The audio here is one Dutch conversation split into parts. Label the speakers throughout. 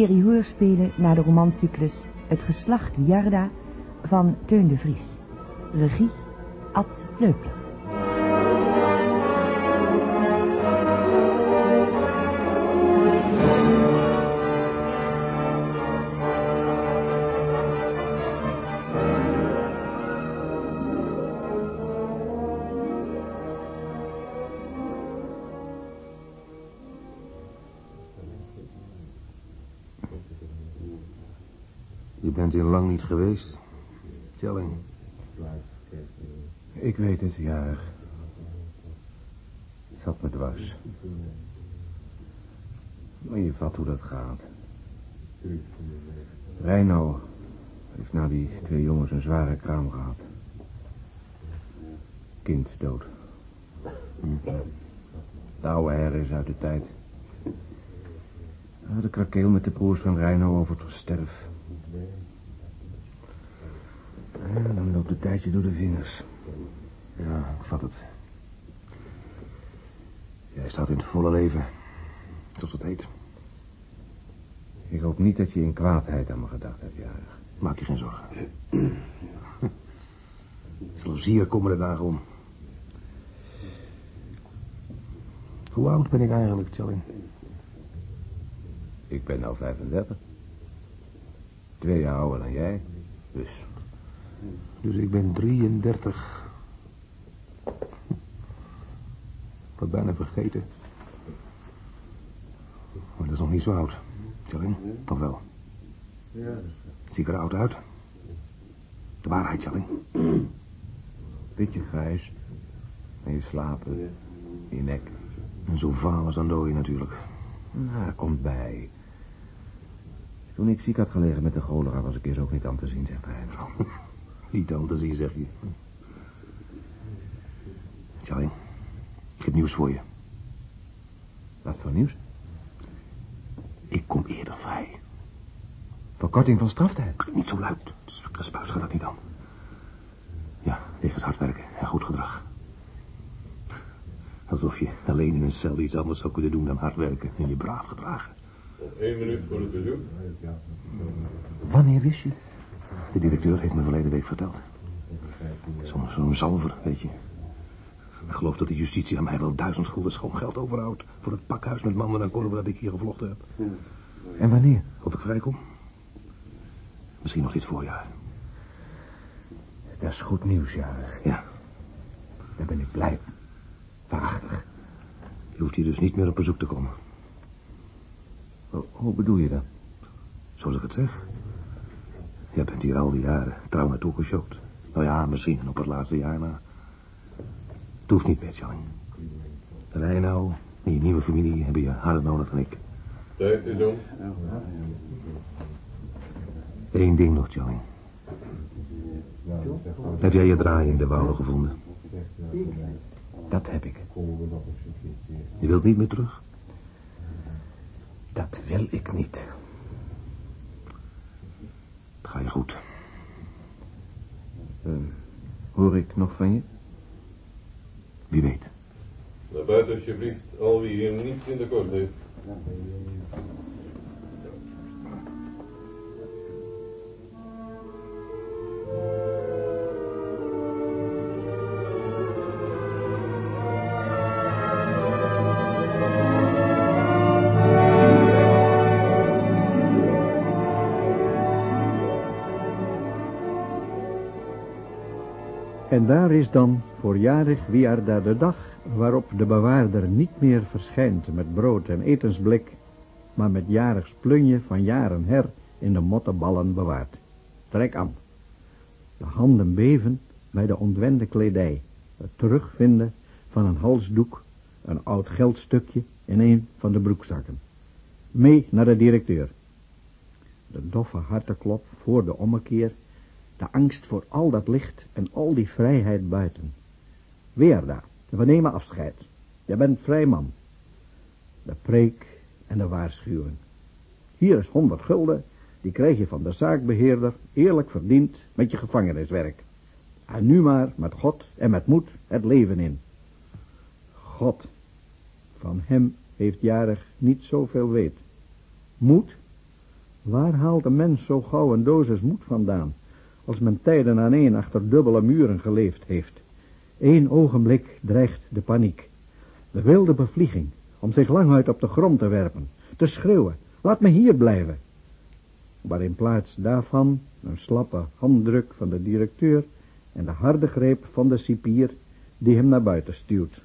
Speaker 1: Serie hoorspelen naar de romancyclus Het geslacht Jarda van Teun de Vries. Regie Ad Leupler.
Speaker 2: Lang niet geweest. Telling.
Speaker 3: Ik weet het, jarig. Het zat me dwars. Maar je vat hoe dat gaat. Reino heeft na die twee jongens een zware kraam gehad. Kind dood. De oude her is uit de tijd. De krakeel met de broers van Reino over het sterf. Dan loopt het tijdje door de vingers.
Speaker 2: Ja, ik vat het. Jij staat in het volle leven. Zoals het heet.
Speaker 3: Ik hoop niet dat je in kwaadheid aan me gedacht hebt, jarig.
Speaker 2: Maak je geen zorgen. Zal zeer komende dagen om. Hoe oud ben ik eigenlijk, Tjalling?
Speaker 3: Ik ben nou 35. Twee jaar ouder dan jij. Dus
Speaker 2: Dus ik ben 33. Wat bijna vergeten. Maar dat is nog niet zo oud. Tjalling, toch wel. Zie ik er oud uit? De waarheid, Tjalling.
Speaker 3: beetje grijs. En je slapen. Je nek.
Speaker 2: En zo vaal als een dooi natuurlijk.
Speaker 3: Nou, komt bij. Toen ik ziek had gelegen met de cholera was ik eerst ook niet aan te zien, zegt Reino.
Speaker 2: Niet te zien, zeg je. Tjalling, ik heb nieuws voor je.
Speaker 3: Wat voor nieuws?
Speaker 2: Ik kom eerder vrij.
Speaker 3: Verkorting van straftijd.
Speaker 2: Niet zo luid. Gespuis gaat dat niet aan. Ja, wegens hard werken en goed gedrag. Alsof je alleen in een cel iets anders zou kunnen doen dan hard werken en je braaf gedragen.
Speaker 4: Eén minuut voor het bezoek.
Speaker 3: Wanneer wist je?
Speaker 2: De directeur heeft me verleden week verteld. Zo'n zo'n zalver, weet je. Ik geloof dat de justitie aan mij wel duizend gulden schoon geld overhoudt... voor het pakhuis met mannen en korven dat ik hier gevlochten heb.
Speaker 3: En wanneer?
Speaker 2: Of ik vrijkom? Misschien nog dit voorjaar.
Speaker 3: Dat is goed nieuws, jarig.
Speaker 2: Ja,
Speaker 3: Daar ben ik blij. Waarachtig.
Speaker 2: je hoeft hier dus niet meer op bezoek te komen.
Speaker 3: Hoe bedoel je dat?
Speaker 2: Zoals ik het zeg. Jij bent hier al die jaren trouw naartoe geschokt. Nou ja, misschien op het laatste jaar na. Het hoeft niet meer, Tjalling. Reino en je nieuwe familie hebben je harder nodig dan ik.
Speaker 4: Tijd is om.
Speaker 2: Eén ding nog, Tjalling. Heb jij je draai in de wouden gevonden?
Speaker 3: Dat heb ik.
Speaker 2: Je wilt niet meer terug?
Speaker 3: Dat wil ik niet.
Speaker 2: Het ga je goed.
Speaker 3: Eh, hoor ik nog van je?
Speaker 2: Wie weet.
Speaker 4: Naar buiten alsjeblieft, al wie hier niets in de kort heeft.
Speaker 5: En daar is dan voorjarig Wiarda de dag waarop de bewaarder niet meer verschijnt met brood en etensblik, maar met jarigs plunje van jaren her in de mottenballen bewaard. Trek aan. De handen beven bij de ontwende kledij, het terugvinden van een halsdoek, een oud geldstukje in een van de broekzakken. Mee naar de directeur. De doffe harteklop voor de ommekeer de angst voor al dat licht en al die vrijheid buiten. Weerda, we nemen afscheid. Je bent vrij man. De preek en de waarschuwing. Hier is honderd gulden, die krijg je van de zaakbeheerder, eerlijk verdiend met je gevangeniswerk. En nu maar met God en met moed het leven in. God, van hem heeft jarig niet zoveel weet. Moed? Waar haalt een mens zo gauw een dosis moed vandaan, als men tijden aan een achter dubbele muren geleefd heeft? Eén ogenblik dreigt de paniek. De wilde bevlieging, om zich lang uit op de grond te werpen, te schreeuwen, laat me hier blijven. Maar in plaats daarvan een slappe handdruk van de directeur en de harde greep van de cipier die hem naar buiten stuurt.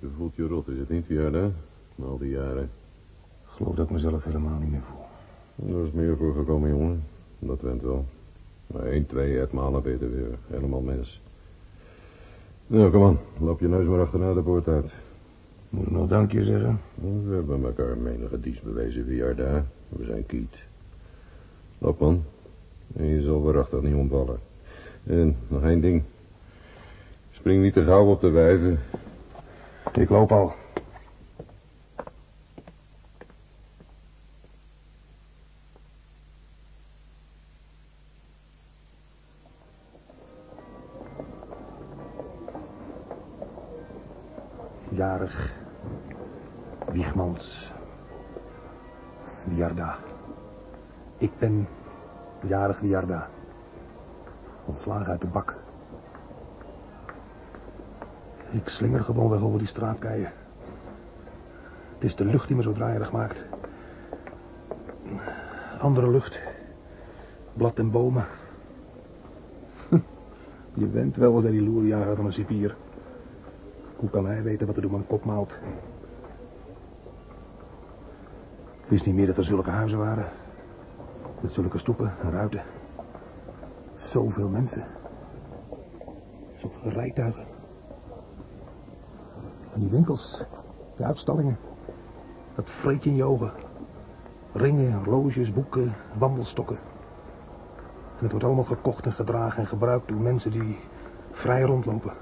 Speaker 4: Je voelt je rot, is het niet, Gerda? Na al die jaren.
Speaker 2: Ik geloof dat ik mezelf helemaal niet meer voel.
Speaker 4: Er is meer voor gekomen, jongen. Dat went wel. Maar één, twee etmalen beter weer. Helemaal mens. Nou, kom aan. Loop je neus maar achterna de poort uit.
Speaker 2: Moet ik nog dankje zeggen?
Speaker 4: We hebben elkaar menige dienst bewezen via daar. We zijn kiet. Loop, man. En je zal waarachtig niet ontvallen. En nog één ding. Spring niet te gauw op de wijven.
Speaker 2: Ik loop al. Wiarda. Ontslagen uit de bak. Ik slinger gewoon weg over die straatkeien. Het is de lucht die me zo draaierig maakt. Andere lucht. Blad en bomen. Je bent wel eens die loerjager van een cipier. Hoe kan hij weten wat er door mijn kop maalt? Ik wist niet meer dat er zulke huizen waren. Met zulke stoepen en ruiten. Zoveel mensen. Zoveel rijtuigen. En die winkels. De uitstallingen. Dat vreet in je ogen. Ringen, horloges, boeken, wandelstokken. En het wordt allemaal gekocht en gedragen en gebruikt door mensen die vrij rondlopen.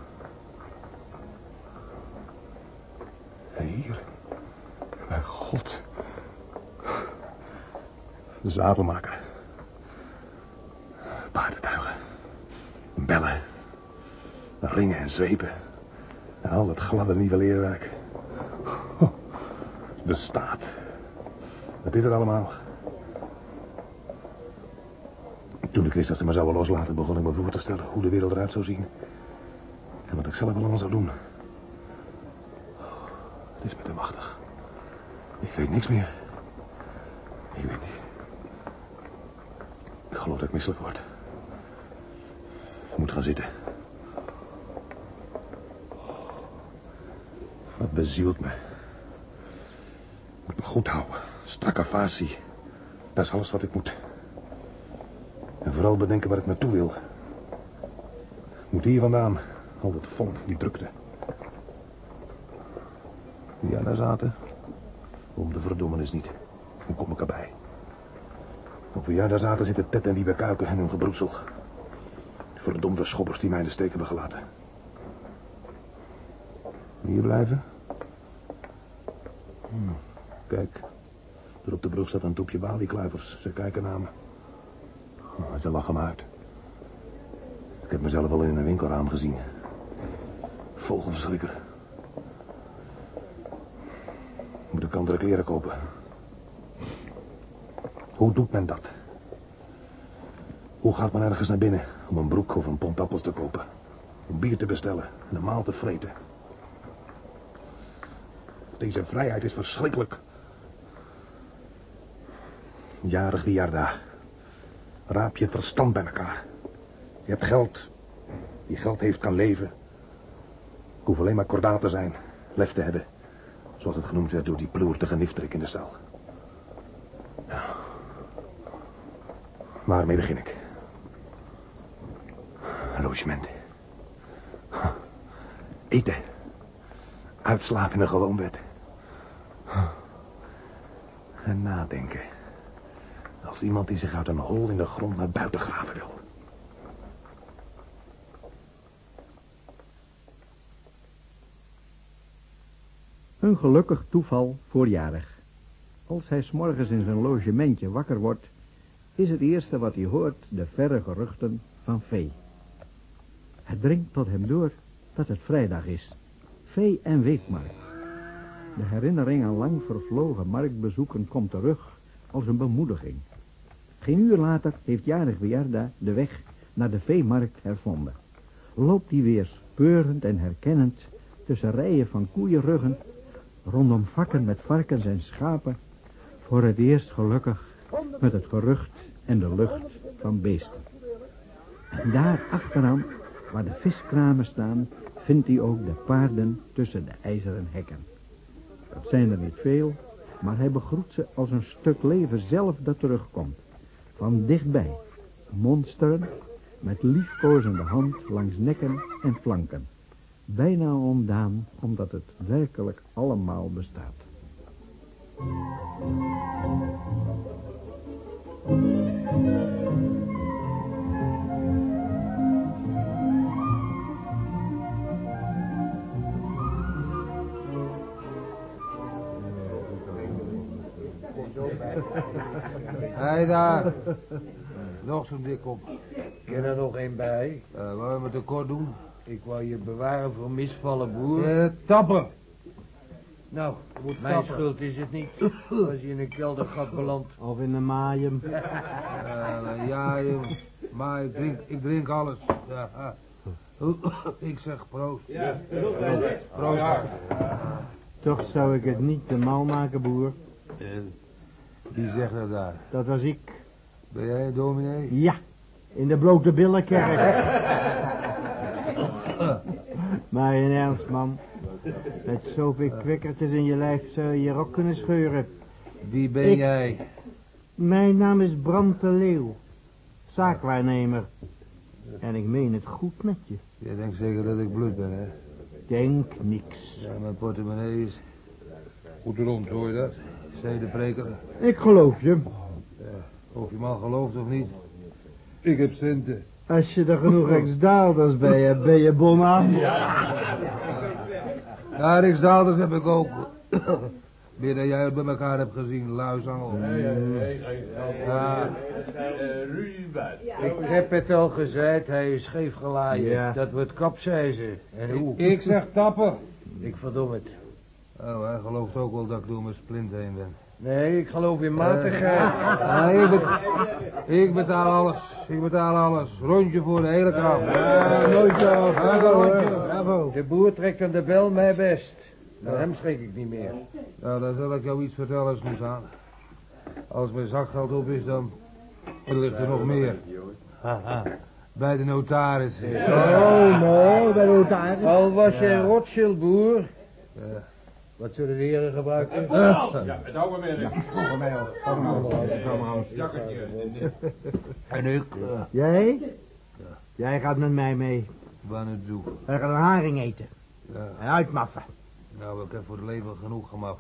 Speaker 2: En hier. Mijn god. De zadelmaker. Paardentuigen. Bellen. Ringen en zwepen. En al dat gladde nieuwe leerwerk. De staat. Wat is er allemaal? Toen ik wist dat ze me zouden loslaten, begon ik me voor te stellen hoe de wereld eruit zou zien. En wat ik zelf allemaal zou doen. Het is me te machtig. Ik weet niks meer. Ik weet niet. Ik geloof dat ik misselijk word. Ik moet gaan zitten. Wat bezielt me. Ik moet me goed houden. Strakke facie. Dat is alles wat ik moet. En vooral bedenken waar ik naartoe wil. Ik moet hier vandaan. Al dat volk, die drukte. Ja, daar zaten. Om de verdommenis niet. Hoe kom ik erbij? Op zaten zitten Ted en Wiebe Kuiken en hun gebroedsel. Verdomde schobbers die mij in de steek hebben gelaten. Hier blijven? Hm, kijk. Er op de brug staat een toepje baliekluivers. Ze kijken naar me. Oh, ze lachen me uit. Ik heb mezelf al in een winkelraam gezien. Vogelverschrikker. Moet ik andere kleren kopen? Hoe doet men dat? Hoe gaat men ergens naar binnen om een broek of een pond appels te kopen? Om bier te bestellen en een maal te vreten? Deze vrijheid is verschrikkelijk. Jarig Wiarda. Raap je verstand bij elkaar. Je hebt geld. Wie geld heeft kan leven. Hoef alleen maar kordaat te zijn. Lef te hebben. Zoals het genoemd werd door die ploertige niftrik in de cel. Ja. Waarmee begin ik? Eten. Uitslapen in een gewoon bed. En nadenken. Als iemand die zich uit een hol in de grond naar buiten graven wil.
Speaker 5: Een gelukkig toeval voorjarig. Als hij s'morgens in zijn logementje wakker wordt, is het eerste wat hij hoort de verre geruchten van vee. Het dringt tot hem door dat het vrijdag is. Vee- en weekmarkt. De herinnering aan lang vervlogen marktbezoeken komt terug als een bemoediging. Geen uur later heeft jarig Weerda de weg naar de veemarkt hervonden. Loopt hij weer speurend en herkennend tussen rijen van koeienruggen, rondom vakken met varkens en schapen, voor het eerst gelukkig met het gerucht en de lucht van beesten. En daar achteraan, waar de viskramen staan, vindt hij ook de paarden tussen de ijzeren hekken. Dat zijn er niet veel, maar hij begroet ze als een stuk leven zelf dat terugkomt. Van dichtbij, monsteren, met liefkozende hand langs nekken en flanken. Bijna ontdaan, omdat het werkelijk allemaal bestaat.
Speaker 6: Hé daar. Nog zo'n dik op.
Speaker 7: Ken er nog één bij?
Speaker 6: Uh, wou je me tekort doen?
Speaker 7: Ik wou je bewaren voor misvallen, boer.
Speaker 6: Eh, tappen.
Speaker 7: Nou,
Speaker 6: Moet
Speaker 7: mijn
Speaker 6: tappen.
Speaker 7: schuld is het niet. Als je in een keldergat belandt.
Speaker 8: Of in de maaien.
Speaker 6: Eh, ja, maar ik drink, ik drink alles. Ja. Ik zeg proost. Ja, proost.
Speaker 8: Toch zou ik het niet te mal maken, boer.
Speaker 6: Eh, Wie zegt dat daar?
Speaker 8: Dat was ik.
Speaker 6: Ben jij dominee?
Speaker 8: Ja, in de blote billenkerk. maar in ernst, man. Met zoveel kwikkertjes in je lijf zou je je ook kunnen scheuren.
Speaker 6: Wie ben
Speaker 8: Ik-
Speaker 6: jij?
Speaker 8: Mijn naam is Brand de Leeuw. Zaakwaarnemer. En ik meen het goed met je.
Speaker 6: Je denkt zeker dat ik bloed ben, hè?
Speaker 8: Denk niks.
Speaker 6: Ja, mijn portemonnee is goed rond, hoor je dat? Zei de preker.
Speaker 8: Ik geloof je.
Speaker 6: Of je man gelooft of niet. Ik heb centen.
Speaker 8: Als je er genoeg ex-daalders bij hebt, ben je bon af.
Speaker 6: Ja, Riksdaalders heb ik ook. Meer dan jij het bij elkaar hebt gezien, luisangel. Ja,
Speaker 7: Ik heb het al gezegd, hij is scheef.
Speaker 8: Ja.
Speaker 7: Dat wordt kapseizen. En hoe?
Speaker 6: ik zeg tappen.
Speaker 7: Ik verdom het.
Speaker 6: Oh, hij gelooft ook wel dat ik door mijn splint heen ben.
Speaker 7: Nee, ik geloof in matigheid.
Speaker 6: Ja, ik, bet- ik betaal alles. Ik betaal alles. Rondje voor de hele.
Speaker 8: Ja, nooit zo. Bravo.
Speaker 7: De boer trekt aan de bel mij best. Naar hem schenk ik niet meer.
Speaker 6: Nou, dan zal ik jou iets vertellen, Snoesaan. Als mijn zakgeld op is, dan dan ligt er nog meer. Haha. Bij de notaris.
Speaker 8: Oh, mooi, bij de notaris.
Speaker 7: Al was je een Rothschild boer.
Speaker 6: Ja.
Speaker 7: Wat zullen de heren gebruiken?
Speaker 6: En ik? eh,
Speaker 8: Jij? Jij gaat met mij mee.
Speaker 6: waar naartoe?
Speaker 8: Wij gaan een haring eten.
Speaker 6: Ja,
Speaker 8: En uitmaffen.
Speaker 6: nou, ik heb voor het leven genoeg gemaakt.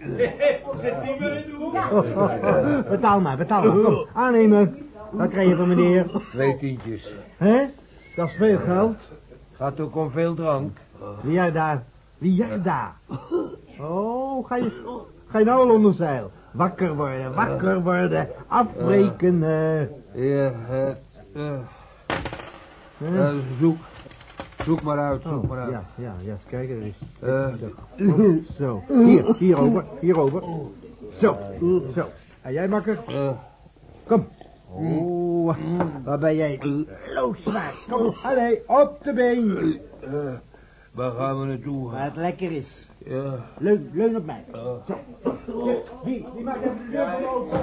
Speaker 8: Betaal maar, betaal maar. Kom, aannemen. Dat krijg je van meneer.
Speaker 7: Twee tientjes.
Speaker 8: Hè? Dat is veel geld.
Speaker 7: Gaat ook om veel drank.
Speaker 8: Wie jij daar? Wie jij daar? Oh, ga je, ga je nou al onder zeil? Wakker worden, wakker worden. Afrekenen.
Speaker 6: Ja, eh, eh,
Speaker 8: Hè?
Speaker 6: eh, zoek. Zoek maar uit, zoek
Speaker 8: Oh,
Speaker 6: maar uit.
Speaker 8: ja, ja, ja, kijk er eens.
Speaker 6: Eh,
Speaker 8: Zo, hier, hierover, hierover. Zo, zo. En jij makker?
Speaker 6: eh,
Speaker 8: Kom. Oh, waar ben jij? Looswaard. Kom, allee, op de been.
Speaker 6: Waar gaan we naartoe?
Speaker 8: Waar het lekker is.
Speaker 6: Ja,
Speaker 8: Leun, leun op mij. Zo. Wie, wie maakt even de deur van open?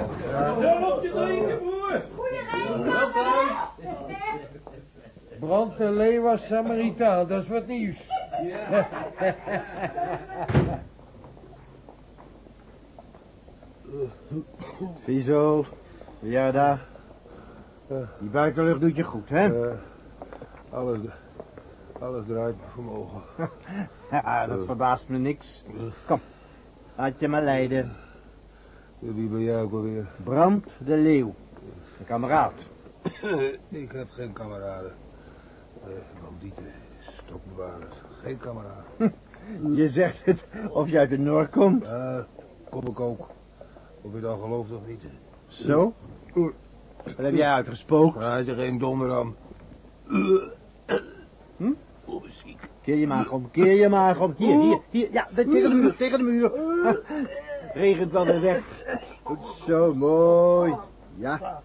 Speaker 7: Brand de Leeuw was Samaritaan, dat is wat nieuws.
Speaker 8: Ziezo, ja daar. Die buitenlucht doet je goed, hè?
Speaker 6: eh, alles, alles draait vermogen.
Speaker 8: Ja, dat verbaast me niks. Kom, laat je maar leiden.
Speaker 6: Wie ben jij ook alweer?
Speaker 8: Brand de Leeuw. Een kameraad.
Speaker 6: ik heb geen kameraden. Uh, bandieten, stokbewaarders, geen kameraden.
Speaker 8: Je zegt het of je uit de Noord komt.
Speaker 6: Ja, kom ik ook. Of je dan gelooft of niet.
Speaker 8: Zo? Wat heb jij uitgesproken?
Speaker 6: Daar had je geen donder aan.
Speaker 8: Hm?
Speaker 6: Oh.
Speaker 8: Keer je maag om, keer je maag om. Hier, hier, hier. Ja, tegen de muur, tegen de muur. Regent wel weer weg. Goed zo, mooi. Ja.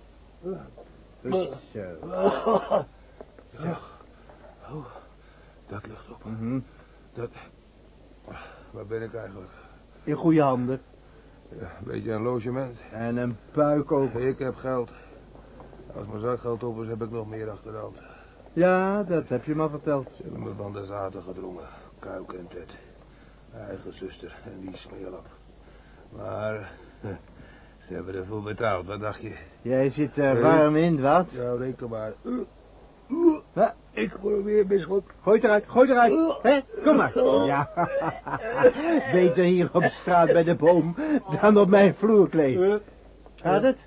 Speaker 8: Goed zo.
Speaker 6: Dat lucht op.
Speaker 8: Mhm.
Speaker 6: Dat... Waar ben ik eigenlijk?
Speaker 8: In goede handen.
Speaker 6: Ja, een beetje een logement.
Speaker 8: En een puik ook.
Speaker 6: Ik heb geld. Als mijn zakgeld op is, heb ik nog meer achter de hand.
Speaker 8: Ja, dat heb je me verteld.
Speaker 6: Ze hebben me van de zaten gedrongen. Kuik en Ted. Eigen zuster en die smeerlap. Maar... Ze hebben ervoor betaald, wat dacht je?
Speaker 8: Jij zit er warm in, wat?
Speaker 6: Ja, reken maar.
Speaker 8: Ja,
Speaker 6: Ik probeer bisschop.
Speaker 8: Gooi eruit, gooi eruit. Hè? Kom maar. Ja. Beter hier op straat bij de boom dan op mijn vloerkleed. Gaat het?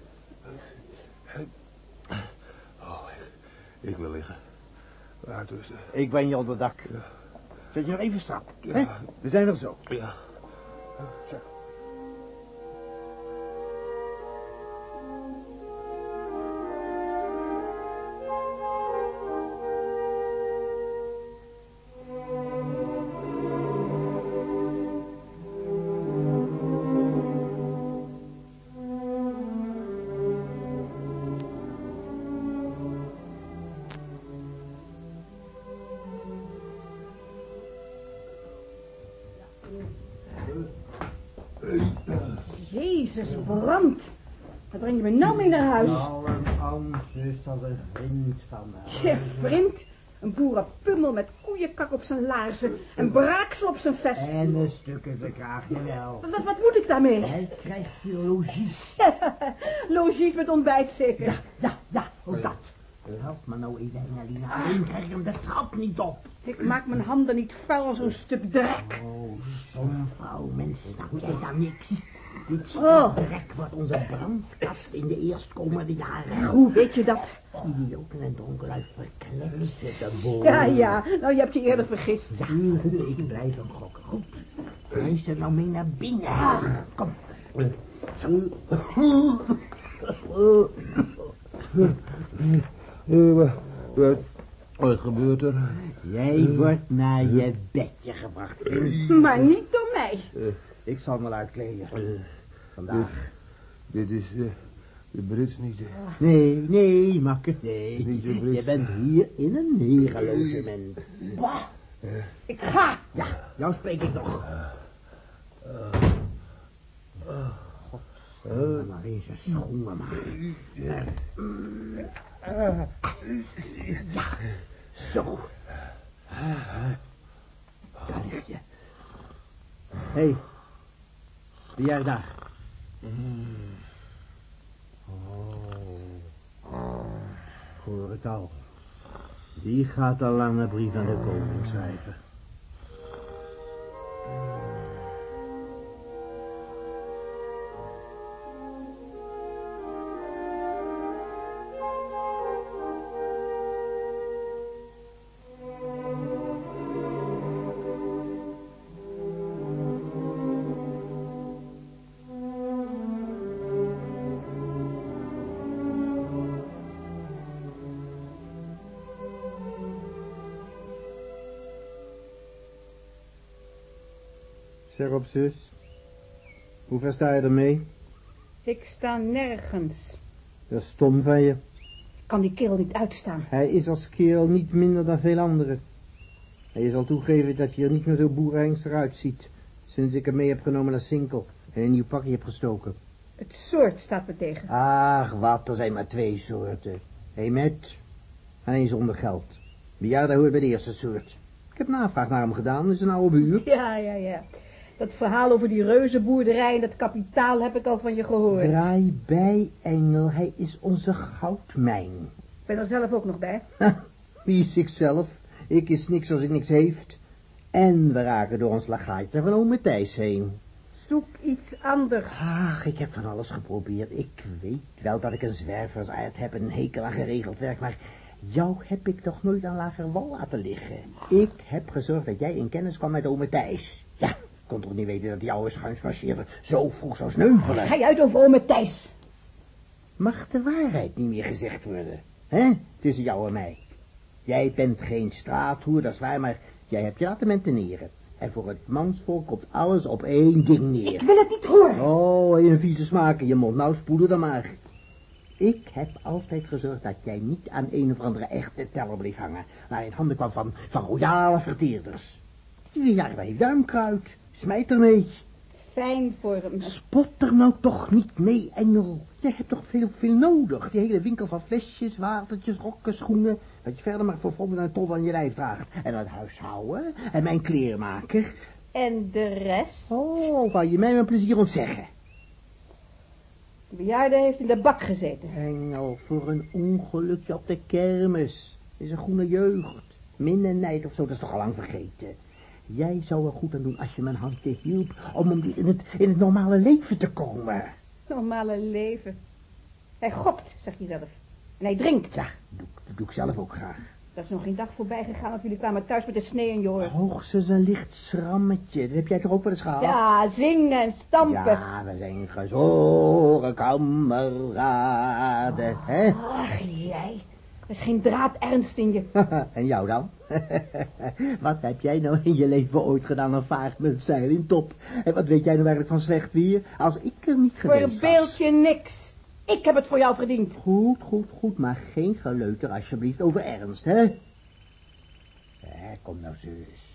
Speaker 6: Oh, ik, ik wil liggen. Uitrusten.
Speaker 8: Ik ben je onder dak. Zet je nog even strak. Hè?
Speaker 6: Ja.
Speaker 8: We zijn er zo.
Speaker 6: Ja.
Speaker 9: Jezus, koeienkak op zijn laarzen en braaksel op zijn vest.
Speaker 8: En een stuk in zijn kraag, jawel.
Speaker 9: Wat, wat moet ik daarmee?
Speaker 8: Hij krijgt je logies.
Speaker 9: Logies met ontbijt zeker.
Speaker 8: Ja, ja, ook dat. Help me nou even, Engelina. Alleen krijg ik hem de trap niet op.
Speaker 9: Ik maak mijn handen niet vuil als zo'n stuk drek.
Speaker 8: Oh, stomvrouw, mensen, snap jij dan niks? Dit stuk
Speaker 9: Oh.
Speaker 8: drek wordt onze brandkast in de eerstkomende jaren.
Speaker 9: Hoe weet je dat?
Speaker 8: Idioten en dronkenlui verkletsen de boel.
Speaker 9: Ja, ja, nou je hebt je eerder vergist.
Speaker 8: Ik blijf hem gokken. Goed. Luister nou mee naar binnen. Kom.
Speaker 6: Eh, wat, wat, wat gebeurt er?
Speaker 8: Jij wordt naar je bedje gebracht.
Speaker 9: Maar niet door mij.
Speaker 8: Ik zal wel uitkleden. Vandaag.
Speaker 6: Dit is eh, de Brits niet. hè?
Speaker 8: Nee, nee, makker, nee.
Speaker 6: Niet Brits.
Speaker 8: Je bent hier in een herenlogement.
Speaker 9: Bah, ik ga.
Speaker 8: Ja, jou spreek ik nog. God, maar eens een schoenen maken. Ja, zo. Daar lig je. Hé, hey, wie jij daar? Ik hoor het al. Die gaat een brief aan de koning schrijven. Zus. Hoe ver sta je ermee?
Speaker 9: Ik sta nergens.
Speaker 8: Dat is stom van je.
Speaker 9: Ik kan die kerel niet uitstaan.
Speaker 8: Hij is als kerel niet minder dan veel anderen. Hij je zal toegeven dat je er niet meer zo boerenhengster uitziet... sinds ik hem mee heb genomen naar Sinkel en een nieuw pakje heb gestoken.
Speaker 9: Het soort staat me tegen.
Speaker 8: Ach, wat, er zijn maar twee soorten. Eén met en één zonder geld. Bejaarde hoort bij de eerste soort. Ik heb navraag naar hem gedaan, is een oude buur.
Speaker 9: Ja, ja, ja. Dat verhaal over die reuzenboerderij en dat kapitaal heb ik al van je gehoord.
Speaker 8: Draai bij, Engel, hij is onze goudmijn.
Speaker 9: Ik ben er zelf ook nog bij.
Speaker 8: Wie is ikzelf? Ik is niks als ik niks heeft. En we raken door ons lagaatje van ome Thijs heen.
Speaker 9: Zoek iets anders.
Speaker 8: Ach, ik heb van alles geprobeerd. Ik weet wel dat ik een zwerversaard heb en een hekel aan geregeld werk, maar jou heb ik toch nooit aan lager wal laten liggen. Ik heb gezorgd dat jij in kennis kwam met ome Thijs. Ja, ik kon toch niet weten dat die oude schuinsmarcheerder zo vroeg zou sneuvelen.
Speaker 9: Ga je uit over ome Thijs?
Speaker 8: Mag de waarheid niet meer gezegd worden, hè, tussen jou en mij? Jij bent geen straathoer, dat is waar, maar jij hebt je laten menteneren. En voor het mansvolk komt alles op één ding neer.
Speaker 9: Ik wil het niet horen.
Speaker 8: Oh, een vieze smaak in je mond. Nou, spoelen dan maar. Ik heb altijd gezorgd dat jij niet aan een of andere echte teller bleef hangen. Naar in handen kwam van, van royale verteerders. Die jaar heeft duimkruid. Smijt ermee.
Speaker 9: Fijn voor hem.
Speaker 8: Spot er nou toch niet mee, Engel. Jij hebt toch veel, veel nodig. Die hele winkel van flesjes, watertjes, rokken, schoenen. Wat je verder maar voor vonden en ton aan je lijf draagt. En het huishouden. En mijn kleermaker.
Speaker 9: En de rest?
Speaker 8: Oh, wou je mij mijn plezier ontzeggen?
Speaker 9: De bejaarde heeft in de bak gezeten.
Speaker 8: Engel, voor een ongelukje op de kermis. Is een groene jeugd. Min en nijd of zo, dat is toch al lang vergeten. Jij zou er goed aan doen als je mijn handje hielp om hem in het, in het normale leven te komen.
Speaker 9: Normale leven. Hij gokt, zeg je zelf. En hij drinkt.
Speaker 8: Ja, doe, dat doe ik zelf ook graag.
Speaker 9: Er is nog geen dag voorbij gegaan of jullie kwamen thuis met de snee en joren.
Speaker 8: Hoogstens een licht schrammetje. Dat heb jij toch ook wel eens gehad?
Speaker 9: Ja, zingen en stampen.
Speaker 8: Ja, we zijn gezoren kameraden, hè?
Speaker 9: Ach, jij. Er is geen draad ernst in je.
Speaker 8: en jou dan? wat heb jij nou in je leven ooit gedaan aan vaart met zeil in top? En wat weet jij nou eigenlijk van slecht weer? Als ik er niet geweest
Speaker 9: Verbeeld
Speaker 8: was.
Speaker 9: je niks. Ik heb het voor jou verdiend.
Speaker 8: Goed, goed, goed, maar geen geleuter alsjeblieft over ernst, hè? Hè, kom nou, zus.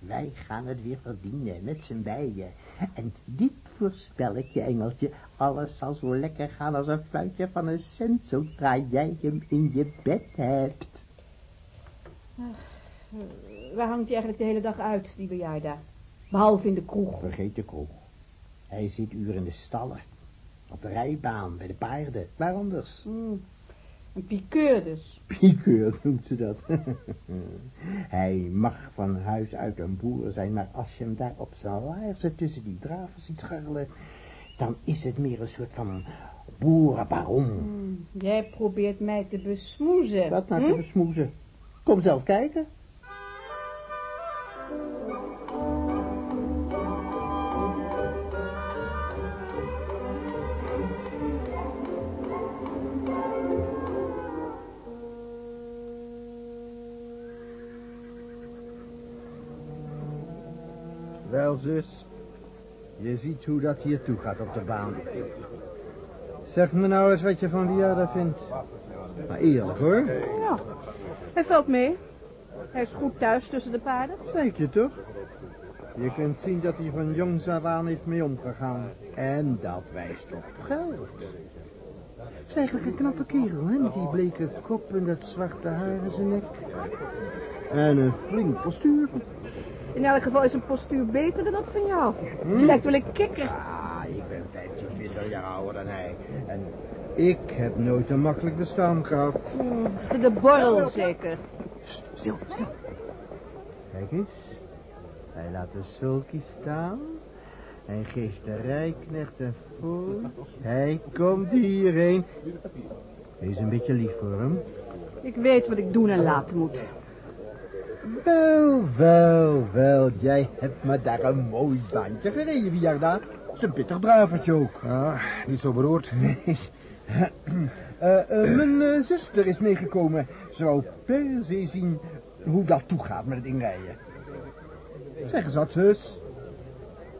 Speaker 8: Wij gaan het weer verdienen, met z'n bijen. En dit voorspel ik je, engeltje. Alles zal zo lekker gaan als een fluitje van een cent, zodra jij hem in je bed hebt.
Speaker 9: Waar hangt hij eigenlijk de hele dag uit, die bejaarde? Behalve in de kroeg.
Speaker 8: Vergeet de kroeg. Hij zit uren in de stallen. Op de rijbaan, bij de paarden. Waar anders?
Speaker 9: Hmm, Een piqueur dus.
Speaker 8: Piekeur noemt ze dat. Hij mag van huis uit een boer zijn, maar als je hem daar op zijn laarzen tussen die draven ziet scharrelen, dan is het meer een soort van boerenbaron.
Speaker 9: Hmm, Jij probeert mij te besmoezen.
Speaker 8: Wat nou
Speaker 9: hm?
Speaker 8: te besmoezen? Kom zelf kijken.
Speaker 5: Zus. Je ziet hoe dat hier toe gaat op de baan. Zeg me nou eens wat je van Wiarda vindt. Maar eerlijk hoor.
Speaker 9: Ja, hij valt mee. Hij is goed thuis tussen de paarden.
Speaker 5: Zeker je toch? Je kunt zien dat hij van jongs af aan heeft mee omgegaan.
Speaker 8: En dat wijst op geld. Het is eigenlijk een knappe kerel, hè, met die bleke kop en dat zwarte haar in zijn nek. En een flink postuur.
Speaker 9: In elk geval is een postuur beter dan dat van jou. Je lijkt wel een kikker.
Speaker 8: Ah, ik ben 15, 20 jaar ouder dan hij. En
Speaker 5: Ik heb nooit een makkelijk bestaan gehad.
Speaker 9: Hmm, De borrel zeker.
Speaker 8: stil, stil.
Speaker 5: Kijk eens. Hij laat de sulky staan. Hij geeft de rijknecht een voet. Hij komt hierheen. Wees een beetje lief voor hem.
Speaker 9: Ik weet wat ik doen en laten moet.
Speaker 5: Wel, wel, wel. Jij hebt me daar een mooi baantje gereden, Viarda. Dat is een pittig dravertje ook.
Speaker 6: Ah, niet zo beroerd.
Speaker 5: Nee. Eh, eh, mijn eh, zuster is meegekomen. Ze wou per se zien hoe dat toegaat met het inrijden. Zeg eens wat, zus.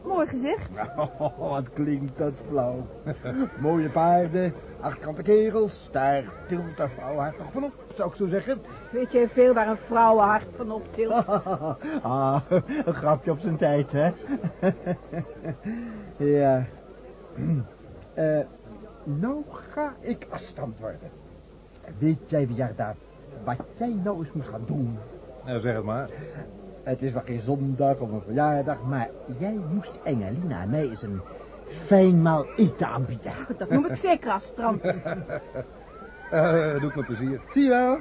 Speaker 9: Mooi gezegd.
Speaker 5: Oh, wat klinkt dat flauw. Mooie paarden, achtkante kerels, daar tilt de vrouw toch van op, zou ik zo zeggen.
Speaker 9: Weet jij veel waar een vrouwenhart van optilt?
Speaker 5: ah, een grapje op zijn tijd, hè? ja. Eh, nou ga ik afstand worden. Weet jij, Wiarda, wat jij nou eens moest gaan doen?
Speaker 6: Nou, zeg het maar.
Speaker 5: Het is wel geen zondag of een verjaardag, maar jij moest Engelina en mij eens een fijn maal eten aanbieden.
Speaker 9: Dat noem ik zeker als strand.
Speaker 6: Eh, doe ik me plezier.
Speaker 5: Zie je wel?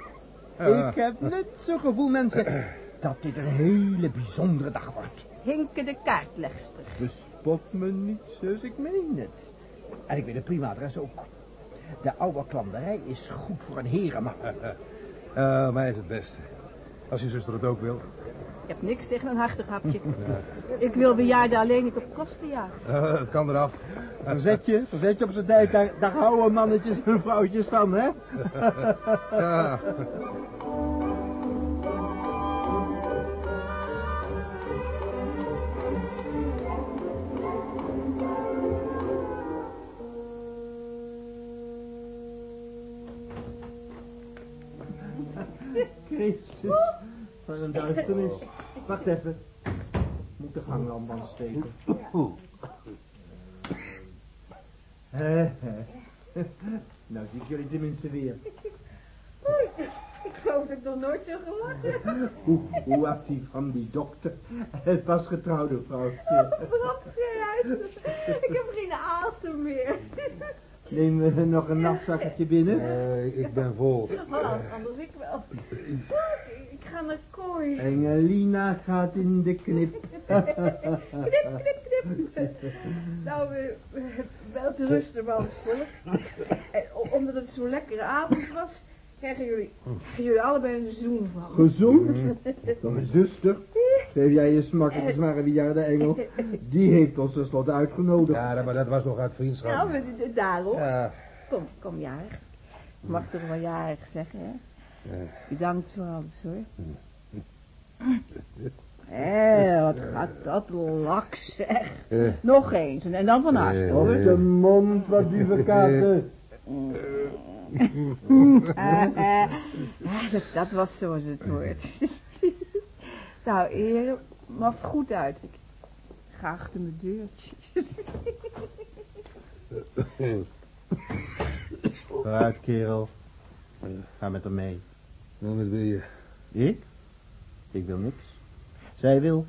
Speaker 5: Ik heb net zo'n gevoel, mensen, dat dit een hele bijzondere dag wordt.
Speaker 9: Hinke de kaartlegster.
Speaker 5: Bespot me niet, zus, ik meen het. En ik weet een prima adres ook. De oude klanderij is goed voor een herenman.
Speaker 6: Eh, mij is het beste. Als je zuster het ook wil.
Speaker 9: Ik heb niks tegen een hartig hapje. Ik wil bejaarden alleen niet op kosten jagen.
Speaker 6: Uh, kan eraf.
Speaker 5: Verzet je, verzet je op zijn dijk. Daar, daar houden mannetjes hun vrouwtjes van, hè?
Speaker 6: Ja.
Speaker 8: Christus van een duisternis. Wacht even. Ik moet de ganglamp aansteken. Hè. Nou zie ik jullie tenminste weer.
Speaker 9: Ik geloof dat ik nog nooit zo gelachen heb.
Speaker 8: Hoe, hoe actief van die dokter. Het pas getrouwde vrouwtje.
Speaker 9: Uit. Ik heb geen asem meer.
Speaker 8: Neem we nog een nachtzakkertje binnen.
Speaker 6: Eh, ik ben vol.
Speaker 9: Oh, anders ik wel. Naar kooi.
Speaker 8: Engelina gaat in de knip.
Speaker 9: Knip, knip, knip. Nou, eh, wel te rusten, mansvolk. Omdat het zo'n lekkere avond was, krijgen jullie, krijgen jullie allebei een zoen van.
Speaker 8: Gezond? Mijn zuster. Geef jij je smakkelijke zware de engel. Die heeft ons tenslotte uitgenodigd.
Speaker 6: Ja, maar dat was nog uit vriendschap.
Speaker 9: Nou, daarom.
Speaker 6: Ja.
Speaker 9: Kom, kom jarig. Ik mag toch wel jarig zeggen, hè? Bedankt voor alles, hoor. Hé, wat gaat dat lak, zeg.
Speaker 6: Eh.
Speaker 9: Nog eens, en dan van harte,
Speaker 6: Eh.
Speaker 9: hoor.
Speaker 8: Op de mond, wat duvekaten.
Speaker 9: Eh, eh, dat, dat was zoals het hoort. nou, heren, mag goed uit. Ik ga achter mijn deurtje.
Speaker 8: Vooruit, kerel. Ga met haar mee.
Speaker 6: Nou, wat wil je?
Speaker 8: Ik? Ik wil niks. Zij wil.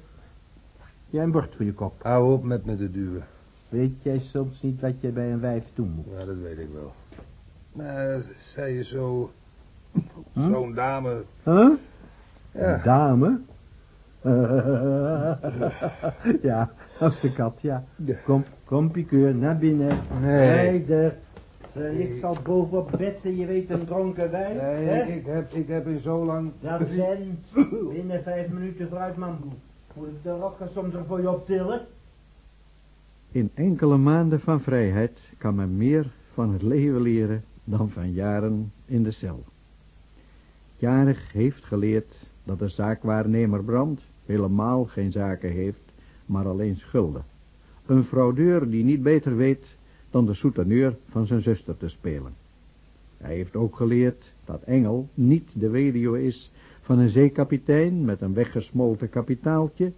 Speaker 8: Jij een bord voor je kop.
Speaker 6: Hou op met me te duwen.
Speaker 8: Weet jij soms niet wat je bij een wijf doen moet?
Speaker 6: Ja, dat weet ik wel. Maar zij is zo...
Speaker 8: Hm?
Speaker 6: Zo'n dame...
Speaker 8: Huh?
Speaker 6: Ja.
Speaker 8: Een dame? ja, dat is de kat, ja. Kom, kom, pikeur, naar binnen.
Speaker 6: Nee.
Speaker 8: Rijder. Ze ligt al boven op bed en je weet een dronken wijn.
Speaker 6: Nee,
Speaker 8: hè?
Speaker 6: ik, heb, ik heb in zo lang...
Speaker 8: Dat vent. Binnen vijf minuten vooruit, man. Moet ik de rokken soms er voor je optillen?
Speaker 5: In enkele maanden van vrijheid kan men meer van het leven leren dan van jaren in de cel. Jarig heeft geleerd dat de zaakwaarnemer Brand helemaal geen zaken heeft, maar alleen schulden. Een fraudeur die niet beter weet dan de souteneur van zijn zuster te spelen. Hij heeft ook geleerd dat Engel niet de weduwe is van een zeekapitein met een weggesmolten kapitaaltje,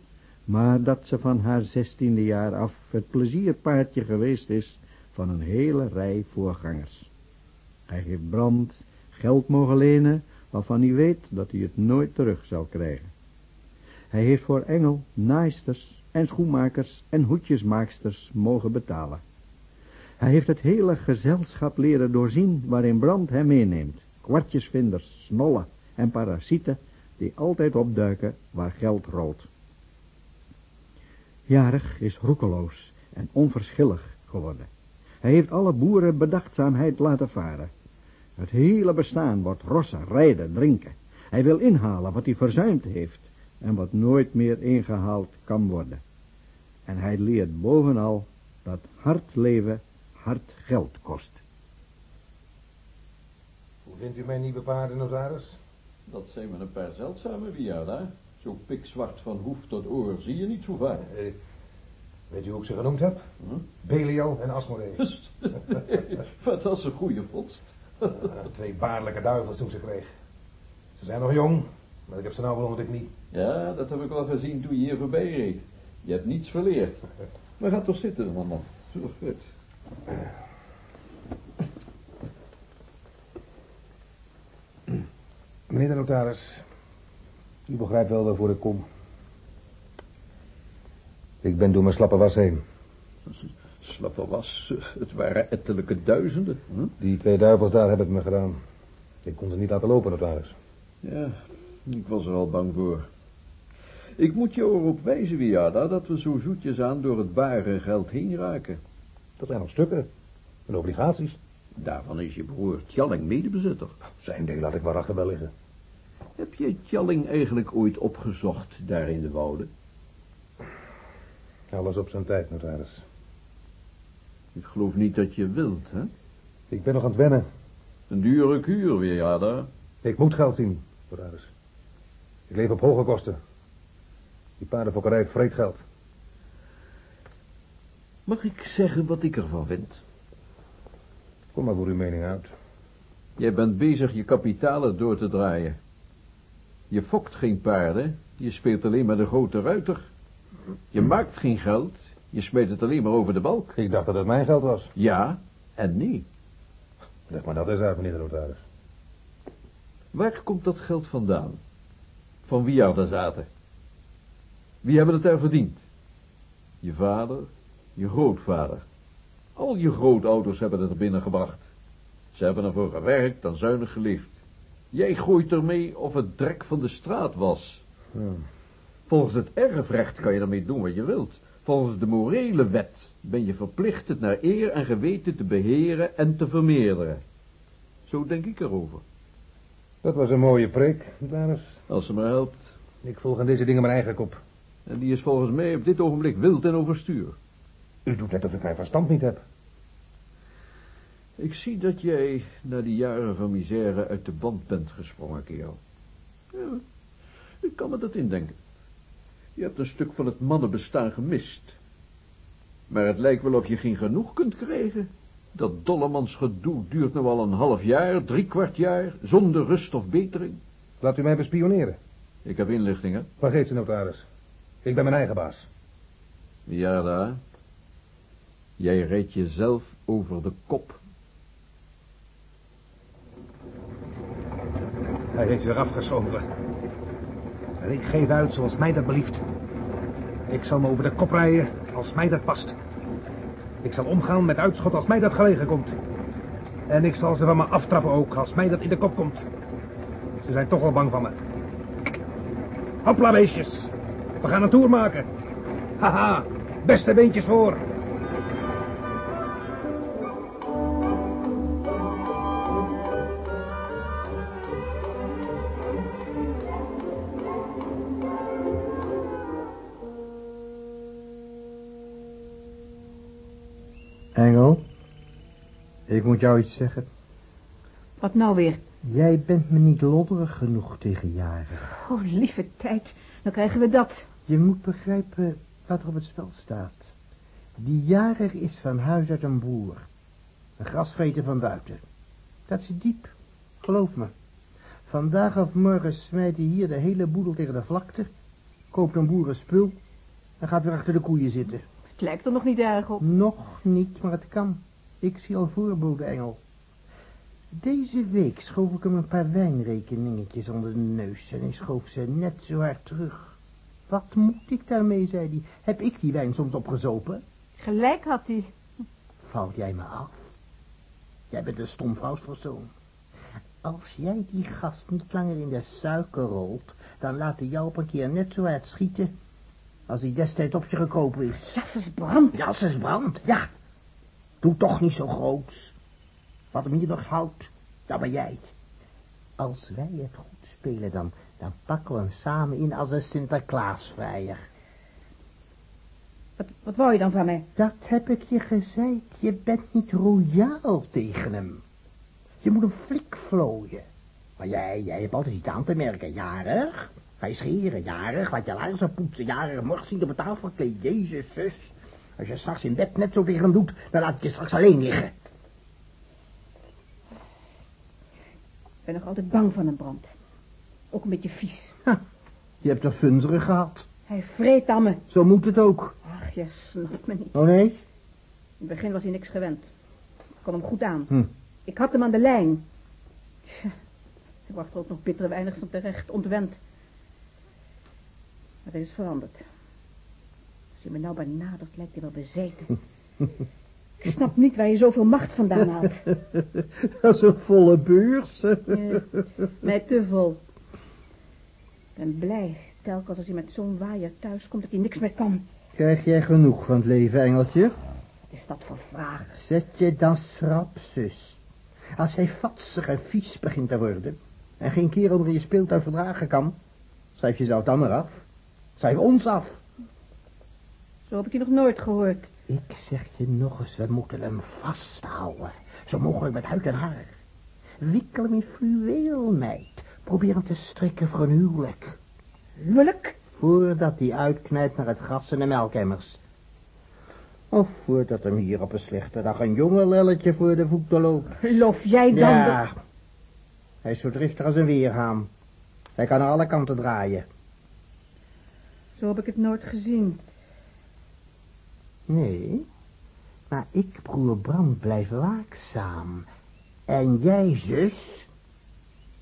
Speaker 5: maar dat ze van haar zestiende jaar af het plezierpaardje geweest is van een hele rij voorgangers. Hij heeft Brand geld mogen lenen waarvan hij weet dat hij het nooit terug zal krijgen. Hij heeft voor Engel naaisters en schoenmakers en hoedjesmaaksters mogen betalen. Hij heeft het hele gezelschap leren doorzien waarin Brand hem meeneemt. Kwartjesvinders, snollen en parasieten die altijd opduiken waar geld rolt. Jarig is roekeloos en onverschillig geworden. Hij heeft alle boeren bedachtzaamheid laten varen. Het hele bestaan wordt rossen, rijden, drinken. Hij wil inhalen wat hij verzuimd heeft en wat nooit meer ingehaald kan worden. En hij leert bovenal dat hard leven hard geld kost.
Speaker 6: Hoe vindt u mijn nieuwe paarden, notaris?
Speaker 10: Dat zijn maar een paar zeldzame Wiarda. Zo pikzwart van hoef tot oor zie je niet zo vaak.
Speaker 6: Eh, weet u hoe ik ze genoemd heb?
Speaker 10: Hm?
Speaker 6: Belial en Asmodee.
Speaker 10: Wat was een goede vondst.
Speaker 6: Eh, twee baarlijke duivels toen ze kreeg. Ze zijn nog jong, maar ik heb ze nou wel onder de knie.
Speaker 10: Ja, dat heb ik wel gezien toen je hier voorbij reed. Je hebt niets verleerd. Maar ga toch zitten, mama. Zo goed.
Speaker 6: Meneer de notaris, u begrijpt wel waarvoor ik kom. Ik ben door mijn slappe was heen.
Speaker 10: Slappe was, het waren ettelijke duizenden. Hm?
Speaker 6: Die twee duivels daar hebben het me gedaan. Ik kon ze niet laten lopen, notaris.
Speaker 10: Ja, ik was er al bang voor. Ik moet je erop wijzen, Wiarda, dat we zo zoetjes aan door het bare geld heen raken.
Speaker 6: Dat zijn nog stukken. En obligaties.
Speaker 10: Daarvan is je broer Tjalling medebezitter.
Speaker 6: Zijn ding laat ik maar achter wel liggen.
Speaker 10: Heb je Tjalling eigenlijk ooit opgezocht daar in de wouden?
Speaker 6: Alles op zijn tijd, notaris.
Speaker 10: Ik geloof niet dat je wilt, hè?
Speaker 6: Ik ben nog aan het wennen.
Speaker 10: Een dure kuur, Wiarda.
Speaker 6: Ik moet geld zien, notaris. Ik leef op hoge kosten. Die paardenfokkerij vreet geld.
Speaker 10: Mag ik zeggen wat ik ervan vind?
Speaker 6: Kom maar voor uw mening uit.
Speaker 10: Jij bent bezig je kapitalen door te draaien. Je fokt geen paarden, je speelt alleen maar de grote ruiter. Je maakt geen geld, je smeet het alleen maar over de balk.
Speaker 2: Ik dacht dat het mijn geld was.
Speaker 10: Ja en nee.
Speaker 2: Leg maar dat eens uit, meneer de notaris.
Speaker 10: Waar komt dat geld vandaan? Van wie er daar zaten? Wie hebben het daar verdiend? Je vader, je grootvader. Al je grootouders hebben het er binnengebracht. Ze hebben ervoor gewerkt en zuinig geleefd. Jij gooit ermee of het drek van de straat was. Volgens het erfrecht kan je ermee doen wat je wilt. Volgens de morele wet ben je verplicht het naar eer en geweten te beheren en te vermeerderen. Zo denk ik erover.
Speaker 2: Dat was een mooie preek, notaris.
Speaker 10: Als ze me helpt.
Speaker 2: Ik volg aan deze dingen mijn eigen kop.
Speaker 10: En die is volgens mij op dit ogenblik wild en overstuur.
Speaker 2: U doet net of ik mijn verstand niet heb.
Speaker 10: Ik zie dat jij na die jaren van misère uit de band bent gesprongen, kerel. Ja, ik kan me dat indenken. Je hebt een stuk van het mannenbestaan gemist. Maar het lijkt wel of je geen genoeg kunt krijgen. Dat dollemansgedoe duurt nu al een half jaar, drie kwart jaar, zonder rust of betering.
Speaker 2: Laat u mij bespioneren.
Speaker 10: Ik heb inlichtingen.
Speaker 2: Waar geeft u, notaris? Ik ben mijn eigen baas.
Speaker 10: Ja, daar. Jij rijdt jezelf over de kop.
Speaker 2: Hij heeft weer afgeschoven. En ik geef uit zoals mij dat belieft. Ik zal me over de kop rijden als mij dat past. Ik zal omgaan met uitschot als mij dat gelegen komt. En ik zal ze van me aftrappen ook als mij dat in de kop komt. Ze zijn toch al bang van me. Hopla, beestjes. We gaan een tour maken. Haha, beste beentjes voor.
Speaker 8: Moet jou iets zeggen.
Speaker 9: Wat nou weer?
Speaker 8: Jij bent me niet lodderig genoeg tegen jaren.
Speaker 9: Oh, lieve tijd. Dan krijgen we dat.
Speaker 8: Je moet begrijpen wat er op het spel staat. Die jarig is van huis uit een boer. Een grasveter van buiten. Dat zit diep, geloof me. Vandaag of morgen smijt hij hier de hele boedel tegen de vlakte, koopt een boerenspul en gaat weer achter de koeien zitten.
Speaker 9: Het lijkt er nog niet erg op.
Speaker 8: Nog niet, maar het kan. Ik zie al voorboden, Engel. Deze week schoof ik hem een paar wijnrekeningetjes onder de neus en hij schoof ze net zo hard terug. Wat moet ik daarmee, zei hij. Heb ik die wijn soms opgezopen?
Speaker 9: Gelijk had hij.
Speaker 8: Valt jij me af? Jij bent een stom vrouwspersoon. Als jij die gast niet langer in de suiker rolt, dan laat hij jou op een keer net zo hard schieten als hij destijds op je gekropen is.
Speaker 9: Jasses brand.
Speaker 8: Jasses brand, ja. Doe toch niet zo groot. Wat hem hier nog houdt, dat ben jij. Als wij het goed spelen, dan, dan pakken we hem samen in als een Sinterklaasvrijer.
Speaker 9: Wat, wat wou je dan van mij?
Speaker 8: Dat heb ik je gezegd. Je bent niet royaal tegen hem. Je moet hem flik vlooien. Maar jij, jij hebt altijd iets aan te merken. Jarig. Ga je scheren. Jarig. Laat je laarzen poetsen. Jarig. Morgen zien op de tafel. Jezus, zus. Als je straks in bed net zo tegen hem doet, dan laat ik je straks alleen liggen.
Speaker 9: Ik ben nog altijd bang van een brand. Ook een beetje vies.
Speaker 8: Ha, je hebt er funzeren gehad.
Speaker 9: Hij vreet aan me.
Speaker 8: Zo moet het ook.
Speaker 9: Ach, je snapt me niet.
Speaker 8: Oh nee?
Speaker 9: In het begin was hij niks gewend. Ik kon hem goed aan.
Speaker 8: Hm.
Speaker 9: Ik had hem aan de lijn. Tja, ik wacht er ook nog bitter weinig van terecht, ontwend. Maar dat is veranderd. Je me nou benadert, lijkt hij wel bezeten. Ik snap niet waar je zoveel macht vandaan haalt.
Speaker 8: Dat is een volle beurs.
Speaker 9: Ja, mij te vol. Ik ben blij, telkens als hij met zo'n waaier thuis komt, dat hij niks meer kan.
Speaker 8: Krijg jij genoeg van het leven, Engeltje?
Speaker 9: Wat is dat voor vraag?
Speaker 8: Zet je dan schrap, zus. Als jij vatsig en vies begint te worden... en geen kerel meer in je speeltuin verdragen kan... schrijf je zelf dan maar af. Schrijf ons af.
Speaker 9: Zo heb ik je nog nooit gehoord.
Speaker 8: Ik zeg je nog eens, we moeten hem vasthouden. Zo mogelijk met huid en haar. Wikkel hem in fluweel, meid. Probeer hem te strikken voor een huwelijk.
Speaker 9: Huwelijk?
Speaker 8: Voordat hij uitknijpt naar het gas en de melkemmers. Of voordat hem hier op een slechte dag een jonge lelletje voor de voeten loopt.
Speaker 9: Lof jij dan?
Speaker 8: Ja. Hij is zo driftig als een weerhaan.
Speaker 11: Hij kan naar alle kanten draaien.
Speaker 9: Zo heb ik het nooit gezien.
Speaker 11: Nee, maar ik, broer Brand, blijf waakzaam. En jij, zus,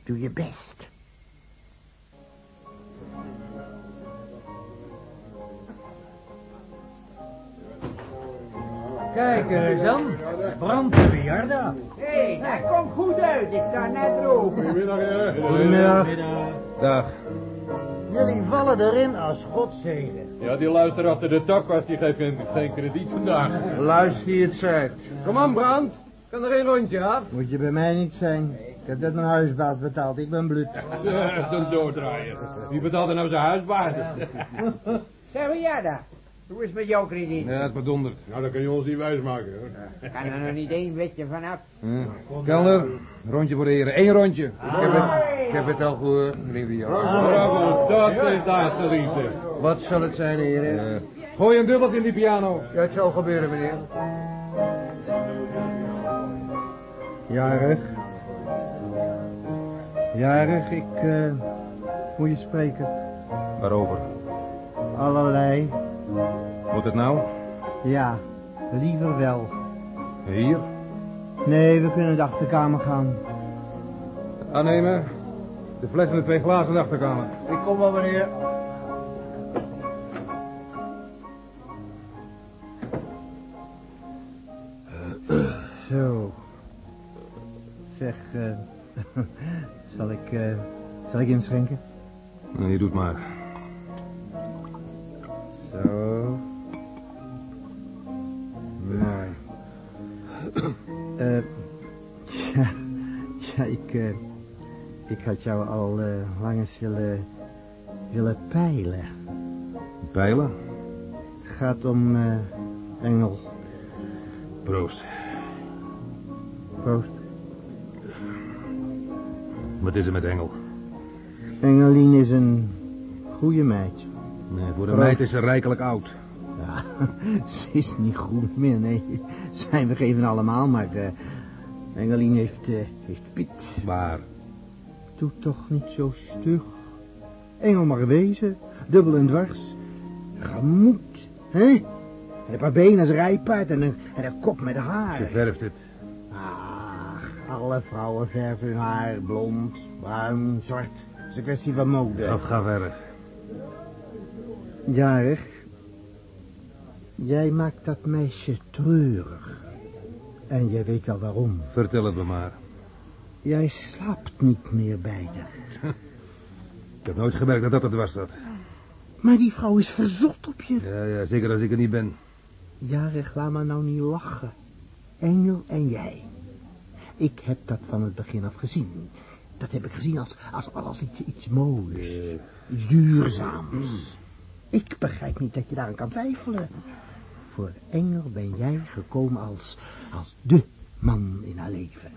Speaker 11: doe je best.
Speaker 12: Kijk eens dan. Brand de Bejaarda.
Speaker 13: Hé, hey, dat komt goed uit. Ik sta net erop.
Speaker 14: Goedemiddag, hè.
Speaker 12: Goedemiddag.
Speaker 6: Dag.
Speaker 12: Jullie vallen erin als godzegen.
Speaker 14: Ja, die luistert achter de tak was, die geeft geen, geen krediet vandaag.
Speaker 7: Luister die het zegt.
Speaker 15: Kom aan, Brand. Kan er een rondje af?
Speaker 11: Moet je bij mij niet zijn. Ik heb net mijn huisbaat betaald. Ik ben blut.
Speaker 14: Ja, echt een doordraaien. Wie betaalt er nou zijn huisbaard?
Speaker 13: Zeg, wie jij daar? Hoe is het met jouw krediet?
Speaker 6: Ja, het is bedonderd.
Speaker 14: Nou, dat kan je ons niet wijsmaken, hoor.
Speaker 13: Kan er nog niet één wetje vanaf?
Speaker 6: Hm. Kelner, rondje voor de heren. Eén rondje.
Speaker 7: Ik, heb het, ik heb het al gehoord, meneer.
Speaker 14: Bravo, dat is daar de liefde.
Speaker 7: Wat zal het zijn, heren?
Speaker 6: Gooi een dubbeltje in die piano.
Speaker 7: Ja, het zal gebeuren, meneer.
Speaker 8: Jarig. Jarig, ik eh moet je spreken.
Speaker 6: Waarover?
Speaker 8: Allerlei.
Speaker 6: Moet het nou?
Speaker 8: Ja, liever wel.
Speaker 6: Hier?
Speaker 8: Nee, we kunnen de achterkamer gaan.
Speaker 6: Aannemen. De fles en de twee glazen in de achterkamer.
Speaker 7: Ik kom wel, meneer.
Speaker 8: Zo. Zeg, eh zal ik, eh zal ik inschenken?
Speaker 6: Nee, doe het maar.
Speaker 8: Had jou al eh, lang eens willen, willen peilen.
Speaker 6: Pijlen?
Speaker 8: Het gaat om eh, Engel.
Speaker 6: Proost.
Speaker 8: Proost.
Speaker 6: Wat is er met Engel?
Speaker 8: Engelien is een goede meid.
Speaker 6: Nee, voor de
Speaker 8: Proost.
Speaker 6: meid is ze rijkelijk oud.
Speaker 8: Ja, ze is niet goed meer, nee. Zijn we geven allemaal, maar eh Engelien heeft, eh, heeft Piet.
Speaker 6: Waar?
Speaker 8: Doe toch niet zo stug. Engel mag wezen, dubbel en dwars. Gemoed, hè? En een paar benen als rijpaard en een, en een kop met haar.
Speaker 6: Ze verft het.
Speaker 8: Ach, alle vrouwen verven hun haar blond, bruin, zwart. Het is een kwestie van mode.
Speaker 6: Of ga verder.
Speaker 8: Jarig. Jij maakt dat meisje treurig. En jij weet wel waarom.
Speaker 6: Vertel het me maar.
Speaker 8: Jij slaapt niet meer bij haar.
Speaker 6: Ik heb nooit gemerkt dat dat het was dat.
Speaker 8: Maar die vrouw is verzot op je.
Speaker 6: Ja, ja, zeker als ik er niet ben.
Speaker 8: Jarig, laat me nou niet lachen. Engel en jij. Ik heb dat van het begin af gezien. Dat heb ik gezien als, als, als iets, iets moois. Iets duurzaams. Ik begrijp niet dat je daaraan kan twijfelen. Voor Engel ben jij gekomen als, als de man in haar leven.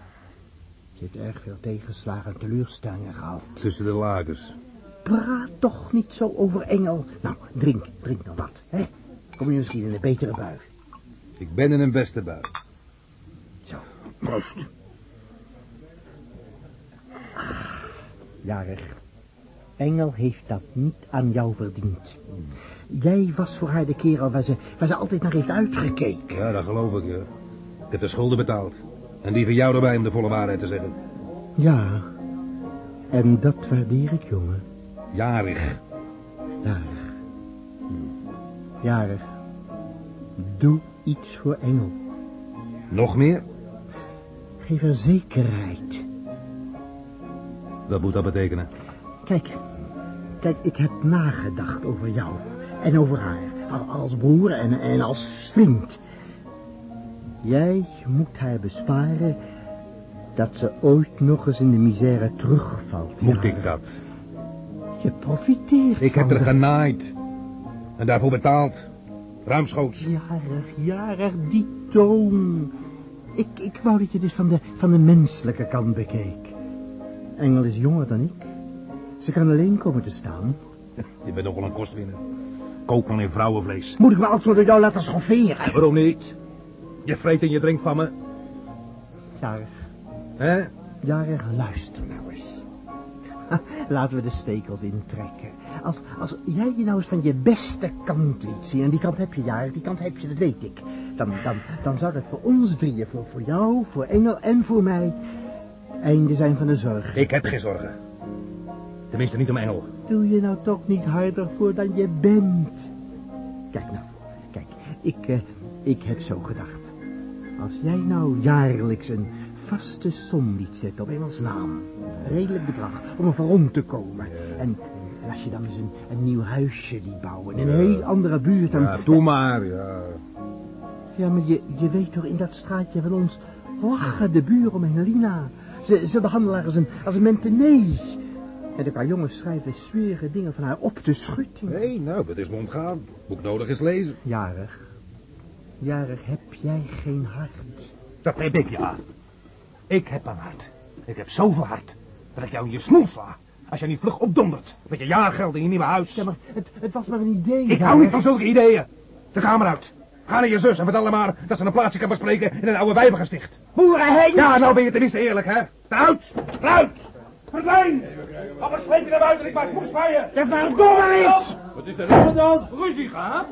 Speaker 8: Heeft erg veel tegenslagen en teleurstellingen gehad.
Speaker 6: Tussen de lakens.
Speaker 8: Praat toch niet zo over Engel. Nou, drink, drink nog wat, hè? Kom je misschien in een betere bui.
Speaker 6: Ik ben in een beste bui.
Speaker 8: Zo, proost. Ah, Jarig. Engel heeft dat niet aan jou verdiend. Jij was voor haar de kerel waar ze, waar ze altijd naar heeft uitgekeken.
Speaker 6: Ja, dat geloof ik, ja. Ik heb de schulden betaald. En die van jou erbij om de volle waarheid te zeggen.
Speaker 8: Ja, en dat waardeer ik, jongen.
Speaker 6: Jarig.
Speaker 8: Jarig. Jarig. Doe iets voor Engel.
Speaker 6: Nog meer?
Speaker 8: Geef haar zekerheid.
Speaker 6: Wat moet dat betekenen?
Speaker 8: Kijk, kijk, ik heb nagedacht over jou en over haar. Al- Als broer en, en als vriend. Jij moet haar besparen dat ze ooit nog eens in de misère terugvalt.
Speaker 6: Moet ik dat?
Speaker 8: Je profiteert
Speaker 6: Ik heb er
Speaker 8: de-
Speaker 6: genaaid. En daarvoor betaald. Ruimschoots.
Speaker 8: Jarig, jarig, die toon. Ik, ik wou dat je dus van de, van de menselijke kant bekeek. Engel is jonger dan ik. Ze kan alleen komen te staan.
Speaker 6: Je bent nog wel een kostwinner. Koopman in vrouwenvlees.
Speaker 8: Moet ik me altijd door jou laten schofferen?
Speaker 6: Waarom niet? Je vreet en je drinkt van me.
Speaker 8: Jarig,
Speaker 6: Hè?
Speaker 8: jarig, luister nou eens. laten we de stekels intrekken. Als, als jij je nou eens van je beste kant liet zien... en die kant heb je, ja, die kant heb je, dat weet ik... dan, dan, dan zou dat voor ons drieën, voor, voor jou, voor Engel en voor mij... einde zijn van de zorg.
Speaker 6: Ik heb geen zorgen. Tenminste, niet om Engel.
Speaker 8: Doe je nou toch niet harder voor dan je bent. Kijk nou, kijk, ik, eh, ik heb zo gedacht. Als jij nou jaarlijks een vaste som liet zetten op Engels naam. Een redelijk bedrag, om er voor rond te komen. En, en als je dan eens een, een nieuw huisje liet bouwen, in een heel andere buurt... Dan,
Speaker 6: Ja, doe maar, ja.
Speaker 8: Ja, maar je, je weet toch, in dat straatje van ons lachen de buren om Engelina. Ze, ze behandelen haar als een, als een mentenee. En een paar jongens schrijven smerige dingen van haar op de schutting.
Speaker 6: Nee, nou, dat is me ontgaan. Boek nodig is lezen.
Speaker 8: Jarig. Jarig heb jij geen hart.
Speaker 6: Dat heb ik, ja. Ik heb een hart. Ik heb zoveel hart dat ik jou in je smoel sla. Als je niet vlug opdondert met je jaargeld in je nieuwe huis.
Speaker 8: Ja, maar het, het was maar een idee.
Speaker 6: Ik hou niet van zulke ideeën. De kamer uit. Ga naar je zus en vertel haar maar dat ze een plaatsje kan bespreken in een oude wijvengesticht.
Speaker 8: Boerenheen!
Speaker 6: Ja, nou ben je tenminste eerlijk, hè? Eruit! Eruit! Verdwijn! Anders sleep je naar buiten, ik maak moes van je!
Speaker 8: Ja, verdomme is!
Speaker 14: Wat is er dan?
Speaker 6: Ruzie gehad?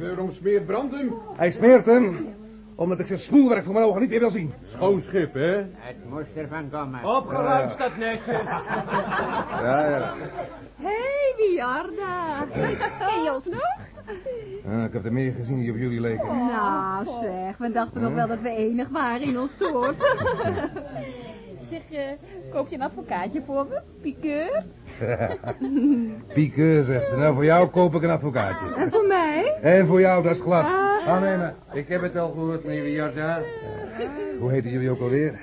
Speaker 14: Waarom smeert brand hem?
Speaker 6: Hij smeert hem, omdat ik zijn smoelwerk voor mijn ogen niet meer wil zien.
Speaker 14: Schoon schip, hè?
Speaker 13: Het moest ervan komen.
Speaker 7: Opgeruimd dat netje.
Speaker 6: Ja, ja.
Speaker 16: Hé, hey, Wiarda. Ken je ons nog?
Speaker 6: Ah, ik heb er meer gezien die op jullie leken.
Speaker 16: Nou zeg, we dachten nog wel dat we enig waren in ons soort. zeg, eh, koop je een advocaatje voor me? Piqueur?
Speaker 6: Pieke, zegt ze. Nou, voor jou koop ik een advocaatje.
Speaker 16: En voor mij?
Speaker 6: En voor jou, dat is glad.
Speaker 16: Ah.
Speaker 6: Aannemen.
Speaker 7: Ik heb het al gehoord, meneer Wiarda.
Speaker 6: Hoe heten jullie ook alweer?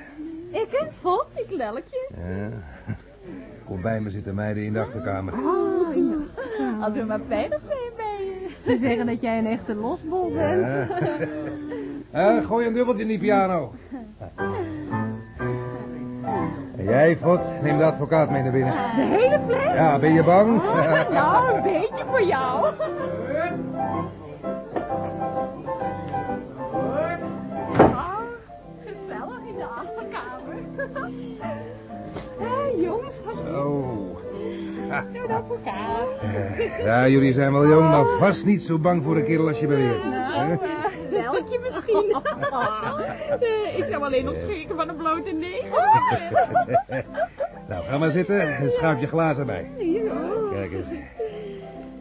Speaker 16: Ik heb Vod, ik lelletje.
Speaker 6: Ja. Kom bij me zitten meiden in de achterkamer.
Speaker 16: Oh, ja. Als we maar veilig zijn bij je. Ze zeggen dat jij een echte losbol bent.
Speaker 6: Ja. Eh, gooi een dubbeltje in die piano. Jij, Fot, neem de advocaat mee naar binnen.
Speaker 16: De hele fles?
Speaker 6: Ja, ben je bang?
Speaker 16: nou, een beetje voor jou. Ah, gezellig in de achterkamer. Hé, jongens,
Speaker 6: Oh.
Speaker 16: zo'n advocaat.
Speaker 6: Ja, jullie zijn wel jong, maar vast niet zo bang voor een kerel als je beweert.
Speaker 16: Ik zou alleen nog schrikken van een blote neger.
Speaker 6: Nou, ga maar zitten en schuif je glazen bij. Kijk eens.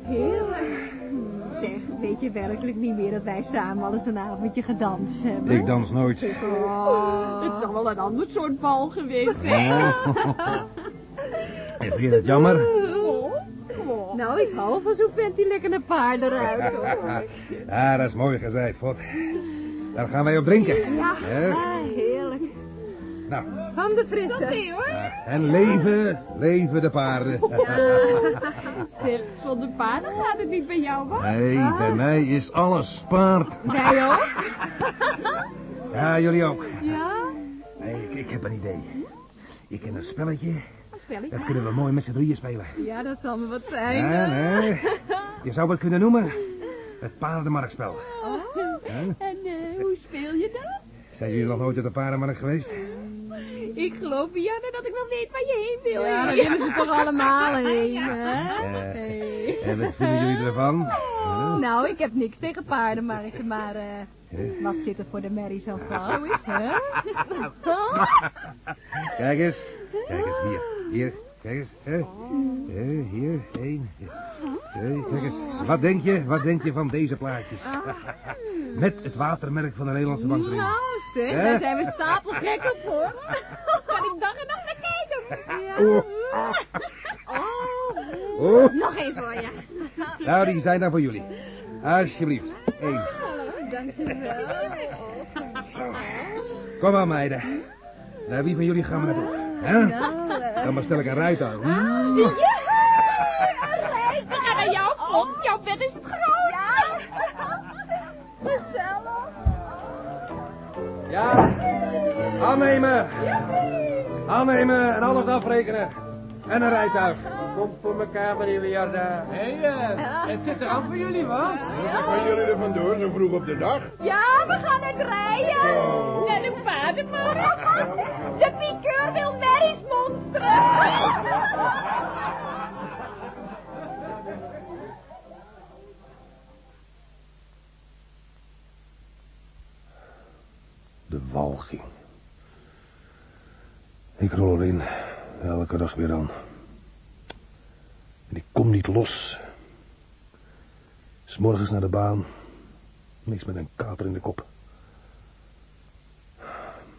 Speaker 16: Heerlijk. Zeg, weet je werkelijk niet meer dat wij samen al eens een avondje gedanst hebben?
Speaker 6: Ik dans nooit.
Speaker 16: Oh, het zal wel een ander soort bal geweest zijn.
Speaker 6: En vind je dat jammer?
Speaker 16: Nou, ik hou van zo'n vent die lekker naar paarden ruikt, hoor.
Speaker 6: Ja, dat is mooi gezegd, Fot. Daar gaan wij op drinken.
Speaker 16: Ja,
Speaker 6: Hè?
Speaker 16: ah, heerlijk.
Speaker 6: Nou,
Speaker 16: Van de frisse. hoor.
Speaker 6: en leven, leven de paarden.
Speaker 16: Zeg, zonder paarden gaat het niet bij jou, hoor.
Speaker 6: Nee, bij mij is alles paard.
Speaker 16: Wij ook?
Speaker 6: Ja, jullie ook.
Speaker 16: Ja?
Speaker 6: Nee, ik, ik heb een idee. Ik ken een spelletje.
Speaker 16: Een spelletje?
Speaker 6: Dat kunnen we mooi met z'n drieën spelen.
Speaker 16: Ja, dat zal me wat zijn.
Speaker 6: Ja, nee. Je zou het kunnen noemen. Het paardenmarktspel.
Speaker 16: Oh,
Speaker 6: Ja.
Speaker 16: En eh, hoe speel je dat?
Speaker 6: Zijn jullie nog nooit op de paardenmarkt geweest?
Speaker 16: Ik geloof, Janne, dat ik wel weet waar je heen wil.
Speaker 17: Ja, daar willen ze toch allemaal heen, hè?
Speaker 6: Ja.
Speaker 16: Hey.
Speaker 6: En wat vinden jullie ervan? Huh?
Speaker 16: Nou, ik heb niks tegen paardenmarkten, maar eh,
Speaker 6: Huh?
Speaker 16: wat zit er voor de merrie zo vast, hè?
Speaker 6: Kijk eens. Kijk eens hier. Hier. Kijk eens. Hè? Hè, hier. Eén. Twee. Kijk eens. Wat denk je? Wat denk je van deze plaatjes? Met het watermerk van de Nederlandse bank erin.
Speaker 16: Nou, zeg, daar zijn we stapelgek op, hoor. Kan ik dag en nacht naar kijken? Ja.
Speaker 6: Oh.
Speaker 16: Oh.
Speaker 6: Oh.
Speaker 16: Nog even hoor, ja.
Speaker 6: Nou, die zijn daar voor jullie. Alsjeblieft. Eén.
Speaker 16: Dankjewel.
Speaker 6: Kom maar, meiden. Naar wie van jullie gaan we naartoe? Hè? Dan bestel ik een rijtuig.
Speaker 16: Ja! We gaan naar jouw kop. Jouw bed is het grootste. Gezellig.
Speaker 6: Ja. Aannemen. Aannemen en alles afrekenen. En een rijtuig.
Speaker 7: Komt voor elkaar, meneer Wiarda.
Speaker 18: Hé, eh, het zit er aan voor jullie, wat?
Speaker 14: Waar gaan jullie er vandoor zo vroeg op de dag?
Speaker 16: Ja, we gaan het rijden.
Speaker 14: Zo.
Speaker 16: Naar de paardenmarkt. De piqueur wil de walging.
Speaker 2: Ik rol erin, elke dag weer aan. En ik kom niet los. S morgens naar de baan. Niks met een kater in de kop.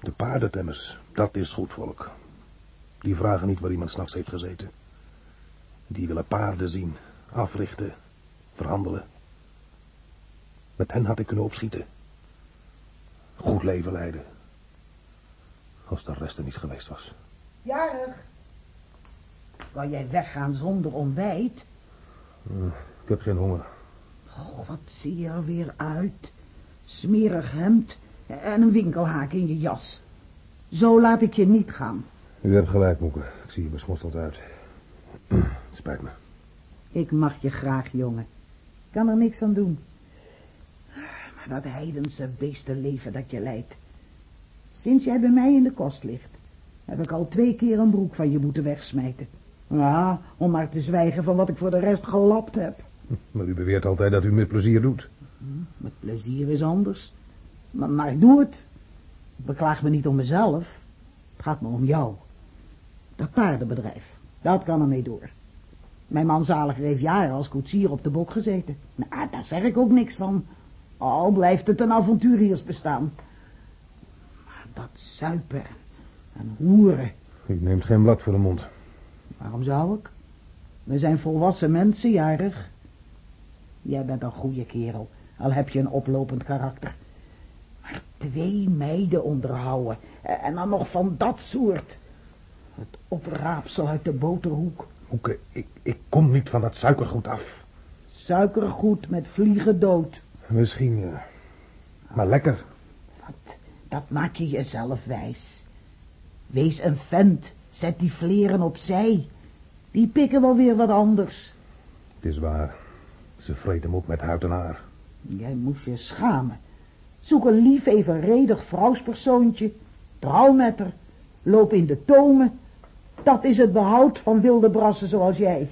Speaker 2: De paardentemmers, dat is goed volk. Die vragen niet waar iemand s'nachts heeft gezeten. Die willen paarden zien, africhten, verhandelen. Met hen had ik kunnen opschieten. Goed leven leiden. Als de rest er niet geweest was.
Speaker 19: Jarig. Wou jij weggaan zonder ontbijt?
Speaker 2: Hm, Ik heb geen honger.
Speaker 19: Oh, wat zie je er weer uit. Smerig hemd en een winkelhaak in je jas. Zo laat ik je niet gaan.
Speaker 2: U hebt gelijk, Moeke. Ik zie je besmosseld uit. Spijt me.
Speaker 19: Ik mag je graag, jongen. Ik kan er niks aan doen. Maar dat heidense beestenleven dat je leidt. Sinds jij bij mij in de kost ligt, heb ik al twee keer een broek van je moeten wegsmijten. Ja, om maar te zwijgen van wat ik voor de rest gelapt heb.
Speaker 2: Maar u beweert altijd dat u met plezier doet.
Speaker 19: Met plezier is anders. Maar, maar ik doe het. Ik beklaag me niet om mezelf. Het gaat me om jou. Dat paardenbedrijf, dat kan ermee door. Mijn man Zaliger heeft jaren als koetsier op de bok gezeten. Nou, daar zeg ik ook niks van. Al blijft het een avonturiersbestaan. Maar dat zuipen en hoeren,
Speaker 2: Ik neem geen blad voor de mond.
Speaker 19: waarom zou ik? We zijn volwassen mensen, jarig. Jij bent een goede kerel, al heb je een oplopend karakter. Maar twee meiden onderhouden, en dan nog van dat soort. Het opraapsel uit de boterhoek.
Speaker 2: Moeke, ik, ik kom niet van dat suikergoed af.
Speaker 19: Suikergoed met vliegen dood.
Speaker 2: Misschien, eh, maar lekker.
Speaker 19: Dat maak je jezelf wijs. Wees een vent, zet die vleren opzij. Die pikken wel weer wat anders.
Speaker 2: Het is waar. Ze vreten hem op met huid en haar.
Speaker 19: Jij moest je schamen. Zoek een lief evenredig vrouwspersoontje. Trouw met haar. Loop in de tomen. Dat is het behoud van wilde brassen zoals jij.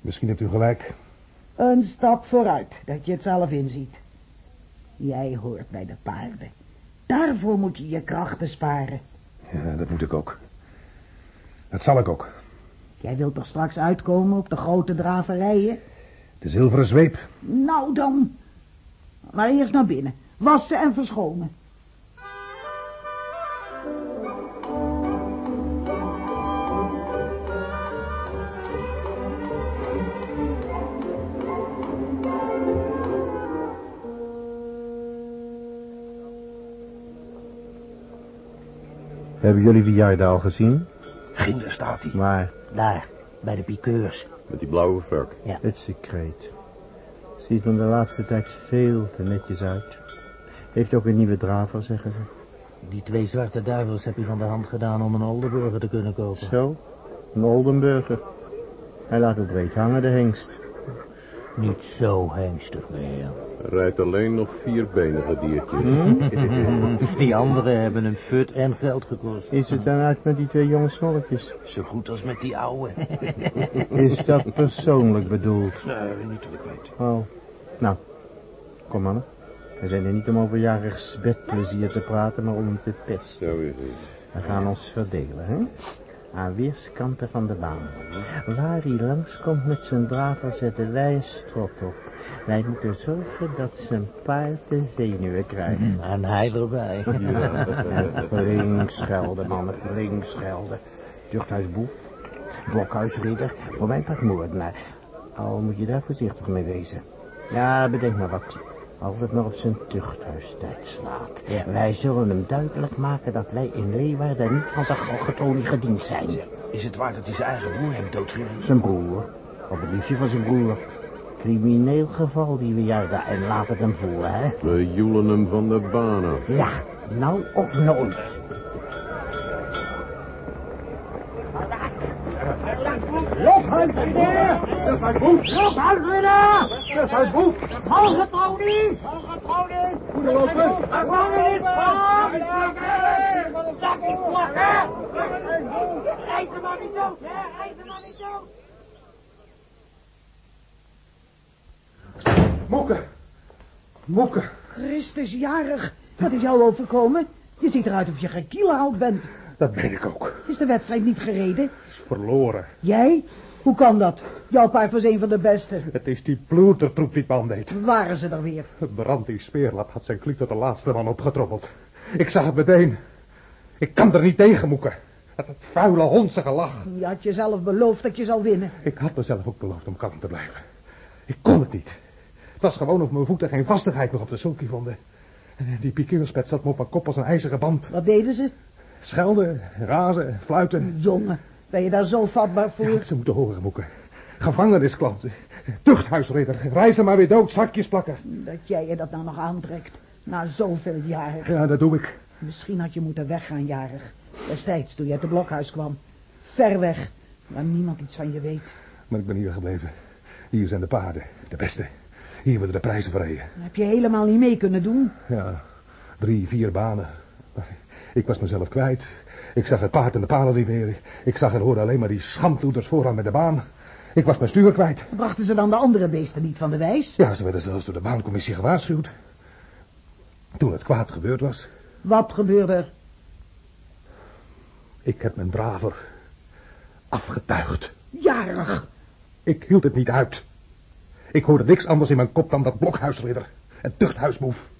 Speaker 2: Misschien hebt u gelijk.
Speaker 19: Een stap vooruit, dat je het zelf inziet. Jij hoort bij de paarden. Daarvoor moet je je krachten sparen.
Speaker 2: Ja, dat moet ik ook. Dat zal ik ook.
Speaker 19: Jij wilt toch straks uitkomen op de grote draverijen?
Speaker 2: De zilveren zweep.
Speaker 19: Nou dan. Maar eerst naar binnen. Wassen en verschonen.
Speaker 8: Hebben jullie Wiarda al gezien?
Speaker 2: Ginder staat hij.
Speaker 8: Waar?
Speaker 7: Daar, bij de piqueurs.
Speaker 4: Met die blauwe vurk.
Speaker 7: Ja.
Speaker 8: Het secreet. Ziet er de laatste tijd veel te netjes uit. Heeft ook een nieuwe draver, zeggen ze.
Speaker 7: Die twee zwarte duivels heb je van de hand gedaan om een Oldenburger te kunnen kopen.
Speaker 8: Zo, een Oldenburger. Hij laat het weet hangen, de hengst.
Speaker 7: Niet zo hengstig meer.
Speaker 4: Rijdt alleen nog vierbenige diertjes.
Speaker 7: Die anderen hebben een fut en geld gekost.
Speaker 8: Is het dan uit met die twee jonge snolletjes?
Speaker 7: Zo goed als met die ouwe.
Speaker 8: Is dat persoonlijk bedoeld?
Speaker 2: Nee, niet dat ik weet.
Speaker 8: Oh, nou, kom mannen. We zijn er niet om over jarigs bedplezier te praten, maar om hem te pesten.
Speaker 4: Zo is het.
Speaker 8: We gaan ons verdelen, hè? Aan weerskanten van de baan. Waar hij langskomt met zijn draver zetten wij een strot op. Wij moeten zorgen dat zijn paard de zenuwen krijgt.
Speaker 7: En hij erbij.
Speaker 8: Flink schelden, mannen, flink schelden. Tuchthuisboef, blokhuisridder, voor mijn part moordenaar. Al moet je daar voorzichtig mee wezen. Ja, bedenk maar wat. Als het nog op zijn tuchthuistijd slaat. Wij zullen hem duidelijk maken dat wij in Leeuwarden niet van zijn galgetonie gediend zijn.
Speaker 2: Is het waar dat hij zijn eigen broer heeft doodgereden?
Speaker 8: Zijn broer, of het liefje van zijn broer. Crimineel geval die we daar en laat het hem voelen, hè?
Speaker 4: We joelen hem van de baan af.
Speaker 8: Ja, nou of nooit.
Speaker 14: Lokhuisboek! Halgetronie! Halgetronie! Goedelopen! Gevangenis van! Zak is plakken! Rijt hem maar niet dood, hè! Rijt hem maar niet dood!
Speaker 2: Moeke! Moeke!
Speaker 19: Christus jarig. Wat is jou overkomen? Je ziet eruit of je gekielhaald bent.
Speaker 2: Dat meen ik ook.
Speaker 19: Is de wedstrijd niet gereden?
Speaker 2: Verloren.
Speaker 19: Jij? Hoe kan dat? Jouw paard was een van de beste.
Speaker 2: Het is die ploetertroep die het man deed.
Speaker 19: Waren ze er weer?
Speaker 2: Brand die speerlap had zijn kliek tot de laatste man opgetrommeld. Ik zag het meteen. Ik kan er niet tegen moeken. Dat vuile hondsige lach.
Speaker 19: Je had jezelf beloofd dat je zou winnen.
Speaker 2: Ik had mezelf ook beloofd om kalm te blijven. Ik kon het niet. Het was gewoon of mijn voeten geen vastigheid meer op de sulky vonden. Die piqueurspet zat me op mijn kop als een ijzeren band.
Speaker 19: Wat deden ze?
Speaker 2: Schelden, razen, fluiten.
Speaker 19: Jongen, ben je daar zo vatbaar voor?
Speaker 2: Ja, ze moeten horen moeken. Gevangenisklanten, tuchthuisridder, reizen maar weer dood, zakjes plakken.
Speaker 19: Dat jij je dat nou nog aantrekt, na zoveel jaren.
Speaker 2: Ja, dat doe ik.
Speaker 19: Misschien had je moeten weggaan, jarig. Destijds, toen je uit het blokhuis kwam. Ver weg, waar niemand iets van je weet.
Speaker 2: Maar ik ben hier gebleven. Hier zijn de paarden, de beste. Hier worden de prijzen verreden.
Speaker 19: Heb je helemaal niet mee kunnen doen?
Speaker 2: Ja, drie, vier banen. Ik was mezelf kwijt. Ik zag het paard en de palen niet meer. Ik zag en hoorde alleen maar die schandloeders vooraan met de baan. Ik was mijn stuur kwijt.
Speaker 19: Brachten ze dan de andere beesten niet van de wijs?
Speaker 2: Ja, ze werden zelfs door de baancommissie gewaarschuwd. Toen het kwaad gebeurd was.
Speaker 19: Wat gebeurde er?
Speaker 2: Ik heb mijn draver afgetuigd.
Speaker 19: Jarig.
Speaker 2: Ik hield het niet uit. Ik hoorde niks anders in mijn kop dan dat blokhuisridder en tuchthuismoef.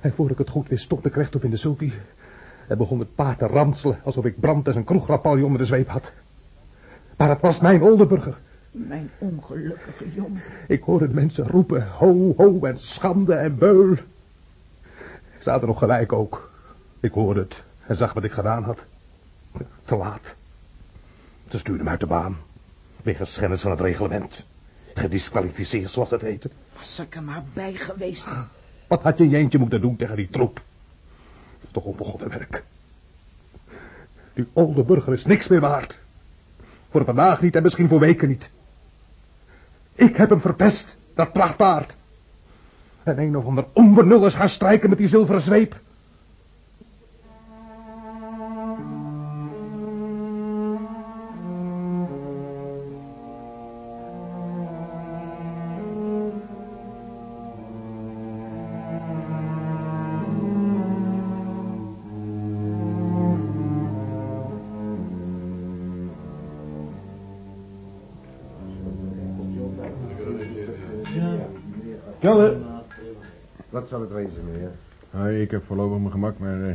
Speaker 2: En voor ik het goed wist, stopte ik rechtop in de sulky en begon het paard te ranselen alsof ik brand en zijn kroegrapalje onder de zweep had. Maar het was mijn Oldenburger.
Speaker 19: Mijn ongelukkige jongen.
Speaker 2: Ik hoorde de mensen roepen, ho, ho, en schande en beul. Ze hadden nog gelijk ook. Ik hoorde het en zag wat ik gedaan had. Te laat. Ze stuurden me uit de baan. Wegens schennis van het reglement. Gedisqualificeerd, zoals het heette.
Speaker 19: Was ik er maar bij geweest.
Speaker 2: Wat had je in je eentje moeten doen tegen die troep? Is toch onbegonnen werk. Die oude burger is niks meer waard. Voor vandaag niet en misschien voor weken niet. Ik heb hem verpest, dat prachtpaard. En een of ander onbenul is gaan strijken met die zilveren zweep.
Speaker 20: Ik heb voorlopig mijn gemak, maar eh,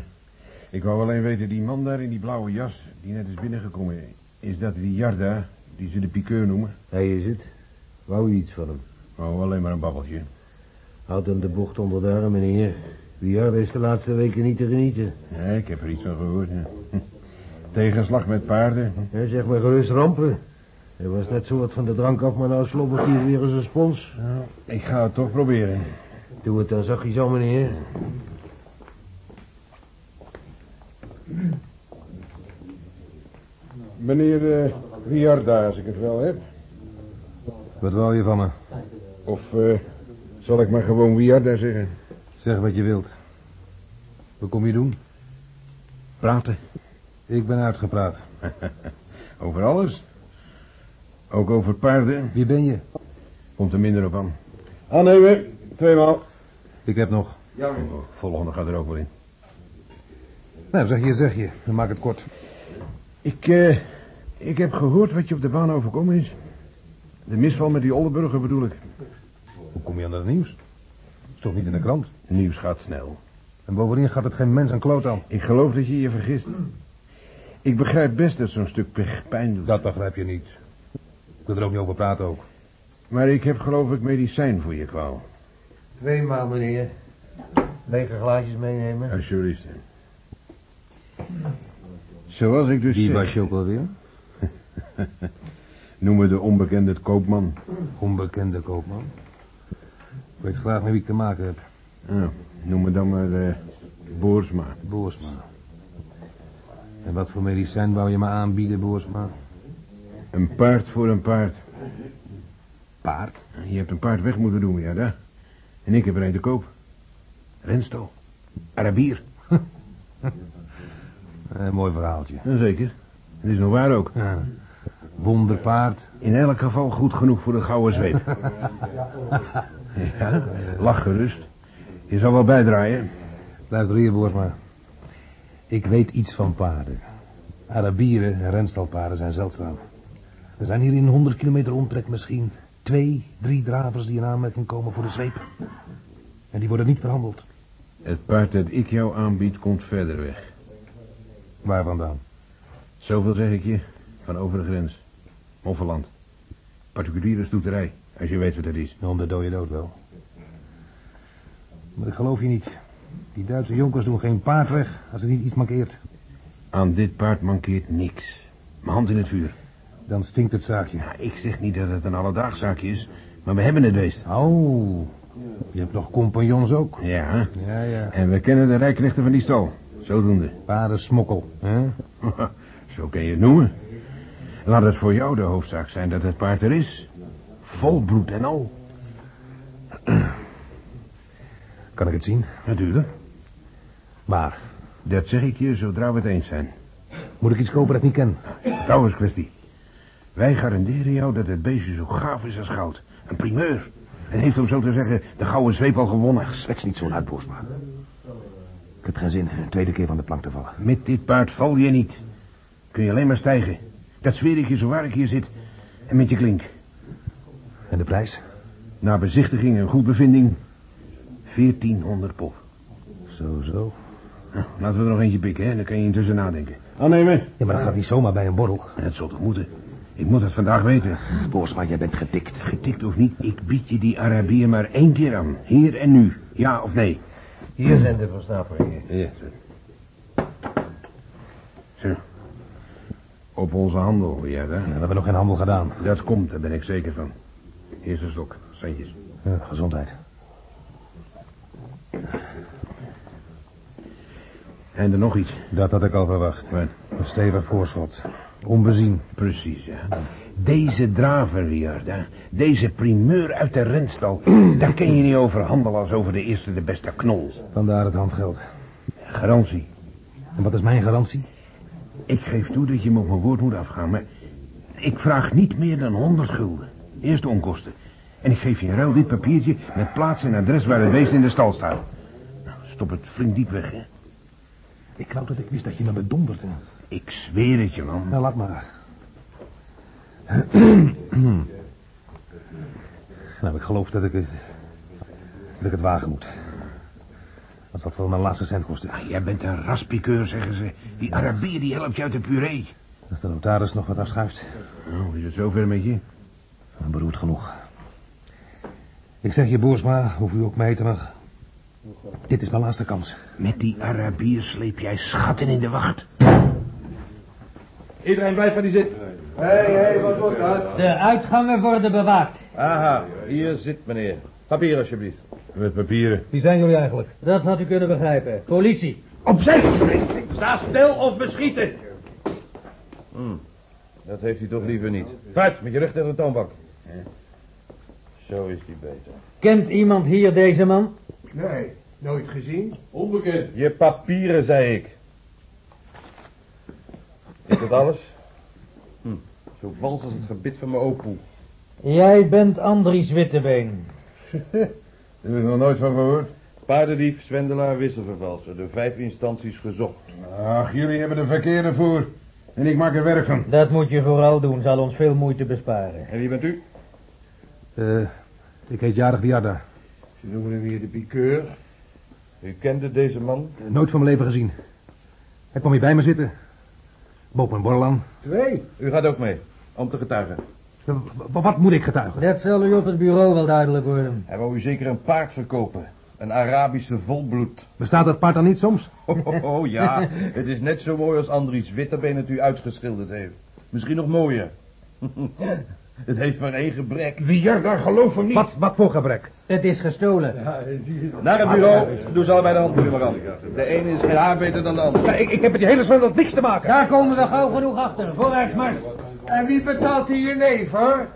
Speaker 20: ik wou alleen weten, die man daar in die blauwe jas, die net is binnengekomen, is dat die Jarda, die ze de piqueur noemen?
Speaker 21: Hij is het. Wou u iets van hem?
Speaker 20: Oh, alleen maar een babbeltje.
Speaker 21: Houd hem de bocht onder de arm, meneer. Wiarde is de laatste weken niet te genieten.
Speaker 20: Ja, ik heb er iets van gehoord, ja. Tegenslag met paarden.
Speaker 21: Ja, zeg maar gerust rampen. Hij was net zo wat van de drank af, maar nou slobbert hij weer als een spons.
Speaker 20: Ik ga het toch proberen.
Speaker 21: Doe het dan zachtjes aan, meneer.
Speaker 20: Meneer uh, Wiarda, als ik het wel heb.
Speaker 2: Wat wou je van me?
Speaker 20: Of eh, zal ik maar gewoon Wiarda zeggen?
Speaker 2: Zeg wat je wilt. Wat kom je doen?
Speaker 20: Praten.
Speaker 2: Ik ben uitgepraat.
Speaker 20: over alles? Ook over paarden?
Speaker 2: Wie ben je?
Speaker 20: Komt er minder op aan. Aannemen, tweemaal.
Speaker 2: Ik heb nog.
Speaker 20: Ja. Oh, volgende gaat er ook wel in.
Speaker 2: Nou, zeg je, zeg je. Dan maak het kort.
Speaker 20: Ik, eh, ik heb gehoord wat je op de baan overkomen is. De misval met die Oldenburger bedoel ik.
Speaker 2: Hoe kom je aan dat nieuws? Is toch niet in de krant?
Speaker 20: Nieuws gaat snel.
Speaker 2: En bovendien gaat het geen mens een kloot aan.
Speaker 20: Ik geloof dat je je vergist. Ik begrijp best dat zo'n stuk pijn doet.
Speaker 2: Dat begrijp je niet. Ik wil er ook niet over praten ook.
Speaker 20: Maar ik heb geloof ik medicijn voor je kwaal.
Speaker 21: Tweemaal, meneer. Lege glaasjes meenemen.
Speaker 20: Alsjeblieft. Zoals ik dus
Speaker 2: Wie
Speaker 20: zeg...
Speaker 2: was je ook alweer?
Speaker 20: Noem me de onbekende koopman.
Speaker 2: Onbekende koopman. Ik weet graag met wie ik te maken heb.
Speaker 20: Ja, noem me dan maar uh, Boersma.
Speaker 2: Boersma. En wat voor medicijn wou je me aanbieden, Boersma?
Speaker 20: Een paard voor een paard.
Speaker 2: Paard?
Speaker 20: Je hebt een paard weg moeten doen, ja, daar. En ik heb er een te koop. Rensto. Arabier.
Speaker 2: Een mooi verhaaltje.
Speaker 20: Zeker. Het is nog waar ook.
Speaker 2: Ja. Wonderpaard.
Speaker 20: In elk geval goed genoeg voor een gouden zweep. ja, lach gerust. Je zal wel bijdraaien.
Speaker 2: Luister hier, Boersma. Ik weet iets van paarden. Arabieren en renstalpaarden zijn zeldzaam. Er zijn hier in 100 kilometer omtrek misschien twee, drie dravers die in aanmerking komen voor de zweep. En die worden niet verhandeld.
Speaker 20: Het paard dat ik jou aanbied komt verder weg.
Speaker 2: Waar vandaan?
Speaker 20: Zoveel zeg ik je, van over de grens. Hoffeland. Particuliere stoeterij, als je weet wat dat is.
Speaker 2: Om de dode dood wel. Maar ik geloof je niet. Die Duitse jonkers doen geen paard weg als het niet iets mankeert.
Speaker 20: Aan dit paard mankeert niks. Mijn hand in het vuur.
Speaker 2: Dan stinkt het zaakje.
Speaker 20: Ja, ik zeg niet dat het een alledaags zaakje is, maar we hebben het beest.
Speaker 2: Oh, je hebt nog compagnons ook.
Speaker 20: Ja.
Speaker 2: Ja, ja.
Speaker 20: En we kennen de rijknechten van die stal. Zodoende.
Speaker 2: Paardensmokkel, hè?
Speaker 20: Zo kun je het noemen. Laat het voor jou de hoofdzaak zijn dat het paard er is. Vol bloed en al.
Speaker 2: Kan ik het zien?
Speaker 20: Natuurlijk.
Speaker 2: Maar?
Speaker 20: Dat zeg ik je zodra we het eens zijn.
Speaker 2: Moet ik iets kopen dat ik niet ken?
Speaker 20: Vertrouwenskwestie. Wij garanderen jou dat het beestje zo gaaf is als goud. Een primeur. En heeft om zo te zeggen de gouden zweep al gewonnen.
Speaker 2: Zwets niet zo'n uitboosma. Ik heb geen zin een tweede keer van de plank te vallen.
Speaker 20: Met dit paard val je niet. Kun je alleen maar stijgen. Dat zweer ik je zo waar ik hier zit. En met je klink.
Speaker 2: En de prijs?
Speaker 20: Na bezichtiging en goedbevinding... 1400 pop.
Speaker 2: Zo, zo.
Speaker 20: Nou, laten we er nog eentje pikken, hè. Dan kan je intussen nadenken. Aannemen.
Speaker 2: Ja, maar dat gaat niet zomaar bij een borrel.
Speaker 20: Het zal toch moeten. Ik moet het vandaag weten.
Speaker 2: Boosma, jij bent getikt.
Speaker 20: Getikt of niet, ik bied je die Arabier maar één keer aan. Hier en nu. Ja of nee?
Speaker 21: Hier zijn de versnaperingen.
Speaker 20: Ja, zo. Op onze handel, ja, hè?
Speaker 2: we hebben nog geen handel gedaan.
Speaker 20: Dat komt, daar ben ik zeker van. Eerste stok, centjes.
Speaker 2: Ja, gezondheid.
Speaker 20: En er nog iets.
Speaker 2: Dat had ik al verwacht.
Speaker 20: Wat?
Speaker 2: Een stevig voorschot. Onbezien.
Speaker 20: Precies, ja. Deze draver, Riarda, deze primeur uit de renstal... daar kun je niet over handelen als over de eerste de beste knol.
Speaker 2: Vandaar het handgeld.
Speaker 20: Garantie.
Speaker 2: En wat is mijn garantie?
Speaker 20: Ik geef toe dat je me op mijn woord moet afgaan, maar... ik vraag niet meer dan 100 gulden. Eerst de onkosten. En ik geef je in ruil dit papiertje met plaats en adres waar het beest in de stal staat. Nou, stop het flink diep weg, hè.
Speaker 2: Ik wou dat ik wist dat je me bedonderde.
Speaker 20: Ik zweer het je, man.
Speaker 2: Nou, laat maar. nou, ik geloof dat ik het... dat ik het wagen moet. Dat zal wel mijn laatste cent kosten.
Speaker 20: Ah, jij bent een raspikeur, zeggen ze. Die Arabier die helpt je uit de puree.
Speaker 2: Als de notaris nog wat afschuift.
Speaker 20: Nou, is het zover met je?
Speaker 2: Beroerd genoeg. Ik zeg je, Boersma, hoe u ook mij heten mag. Dit is mijn laatste kans.
Speaker 20: Met die Arabier sleep jij schatten in de wacht.
Speaker 10: Iedereen blijft waar hij zit.
Speaker 7: Hé, hey, hé, hey, wat wordt dat?
Speaker 12: De uitgangen worden bewaakt.
Speaker 10: Aha, hier zit meneer. Papier alsjeblieft.
Speaker 20: Met papieren.
Speaker 2: Wie zijn jullie eigenlijk?
Speaker 12: Dat had u kunnen begrijpen. Politie.
Speaker 20: Opzij!
Speaker 10: Sta stil of we schieten. Hm, dat heeft hij toch liever niet. Vooruit, met je rug tegen de toonbank. Zo is die beter.
Speaker 12: Kent iemand hier deze man?
Speaker 7: Nee, nooit gezien.
Speaker 10: Onbekend. Je papieren, zei ik. Is dat alles? Hm, zo vals als het gebit van mijn opoe.
Speaker 12: Jij bent Andries Wittebeen.
Speaker 20: Daar heb ik nog nooit van gehoord.
Speaker 10: Paardendief, zwendelaar, wisselvervalser. De vijf instanties gezocht.
Speaker 20: Ach, jullie hebben de verkeerde voor. En ik maak er werk van.
Speaker 12: Dat moet je vooral doen, zal ons veel moeite besparen.
Speaker 10: En wie bent u?
Speaker 2: Eh, ik heet Jarig Wiarda.
Speaker 7: Ze noemen hem hier de pikeur.
Speaker 10: U kende deze man?
Speaker 2: Nooit van mijn leven gezien. Hij kwam hier bij me zitten. Boop mijn borrel aan.
Speaker 7: Twee.
Speaker 10: U gaat ook mee, om te getuigen.
Speaker 2: W- Wat moet ik getuigen?
Speaker 12: Dat zal u op het bureau wel duidelijk worden.
Speaker 10: Hij wou u zeker een paard verkopen. Een Arabische volbloed.
Speaker 2: Bestaat dat paard dan niet soms?
Speaker 10: Oh, oh, oh, ja, het is net zo mooi als Andries Witterbeen het u uitgeschilderd heeft. Misschien nog mooier. het heeft maar één gebrek.
Speaker 20: Wie ja, daar geloof hem niet.
Speaker 2: Wat, wat voor gebrek?
Speaker 12: Het is gestolen.
Speaker 10: Naar het bureau, doe ze allebei de handen aan. De ene is geen haar beter dan de andere.
Speaker 2: Ja, ik, ik heb met die hele zwendel niks te maken.
Speaker 12: Daar komen we gauw genoeg achter. Vooruitsmars.
Speaker 7: En wie betaalt die je neef, hoor?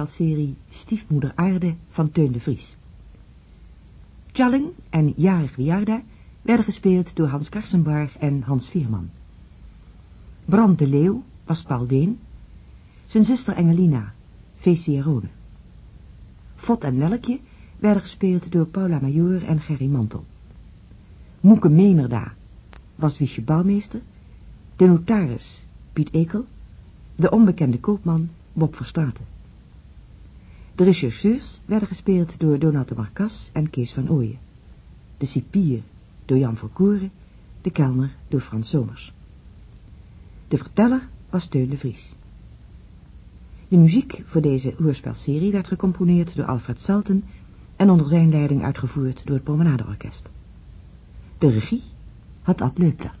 Speaker 1: Hoorspelserie Stiefmoeder Aarde van Teun de Vries. Challing en Jarig Wiarda werden gespeeld door Hans Karsenbarg en Hans Veerman. Brand de Leeuw was Paul Deen, zijn zuster Engelina, V.C. Rode. Fot en Nelkje werden gespeeld door Paula Major en Gerry Mantel. Moeke Memerda was Wiesje Bouwmeester, de notaris Piet Ekel, de onbekende koopman Bob Verstraeten. De rechercheurs werden gespeeld door Donald de Marcas en Kees van Ooyen. De cipier door Jan Verkoeren, de kelner door Frans Somers. De verteller was Teun de Vries. De muziek voor deze hoorspelserie werd gecomponeerd door Alfred Salten en onder zijn leiding uitgevoerd door het Promenadeorkest. De regie had Ad Leupler.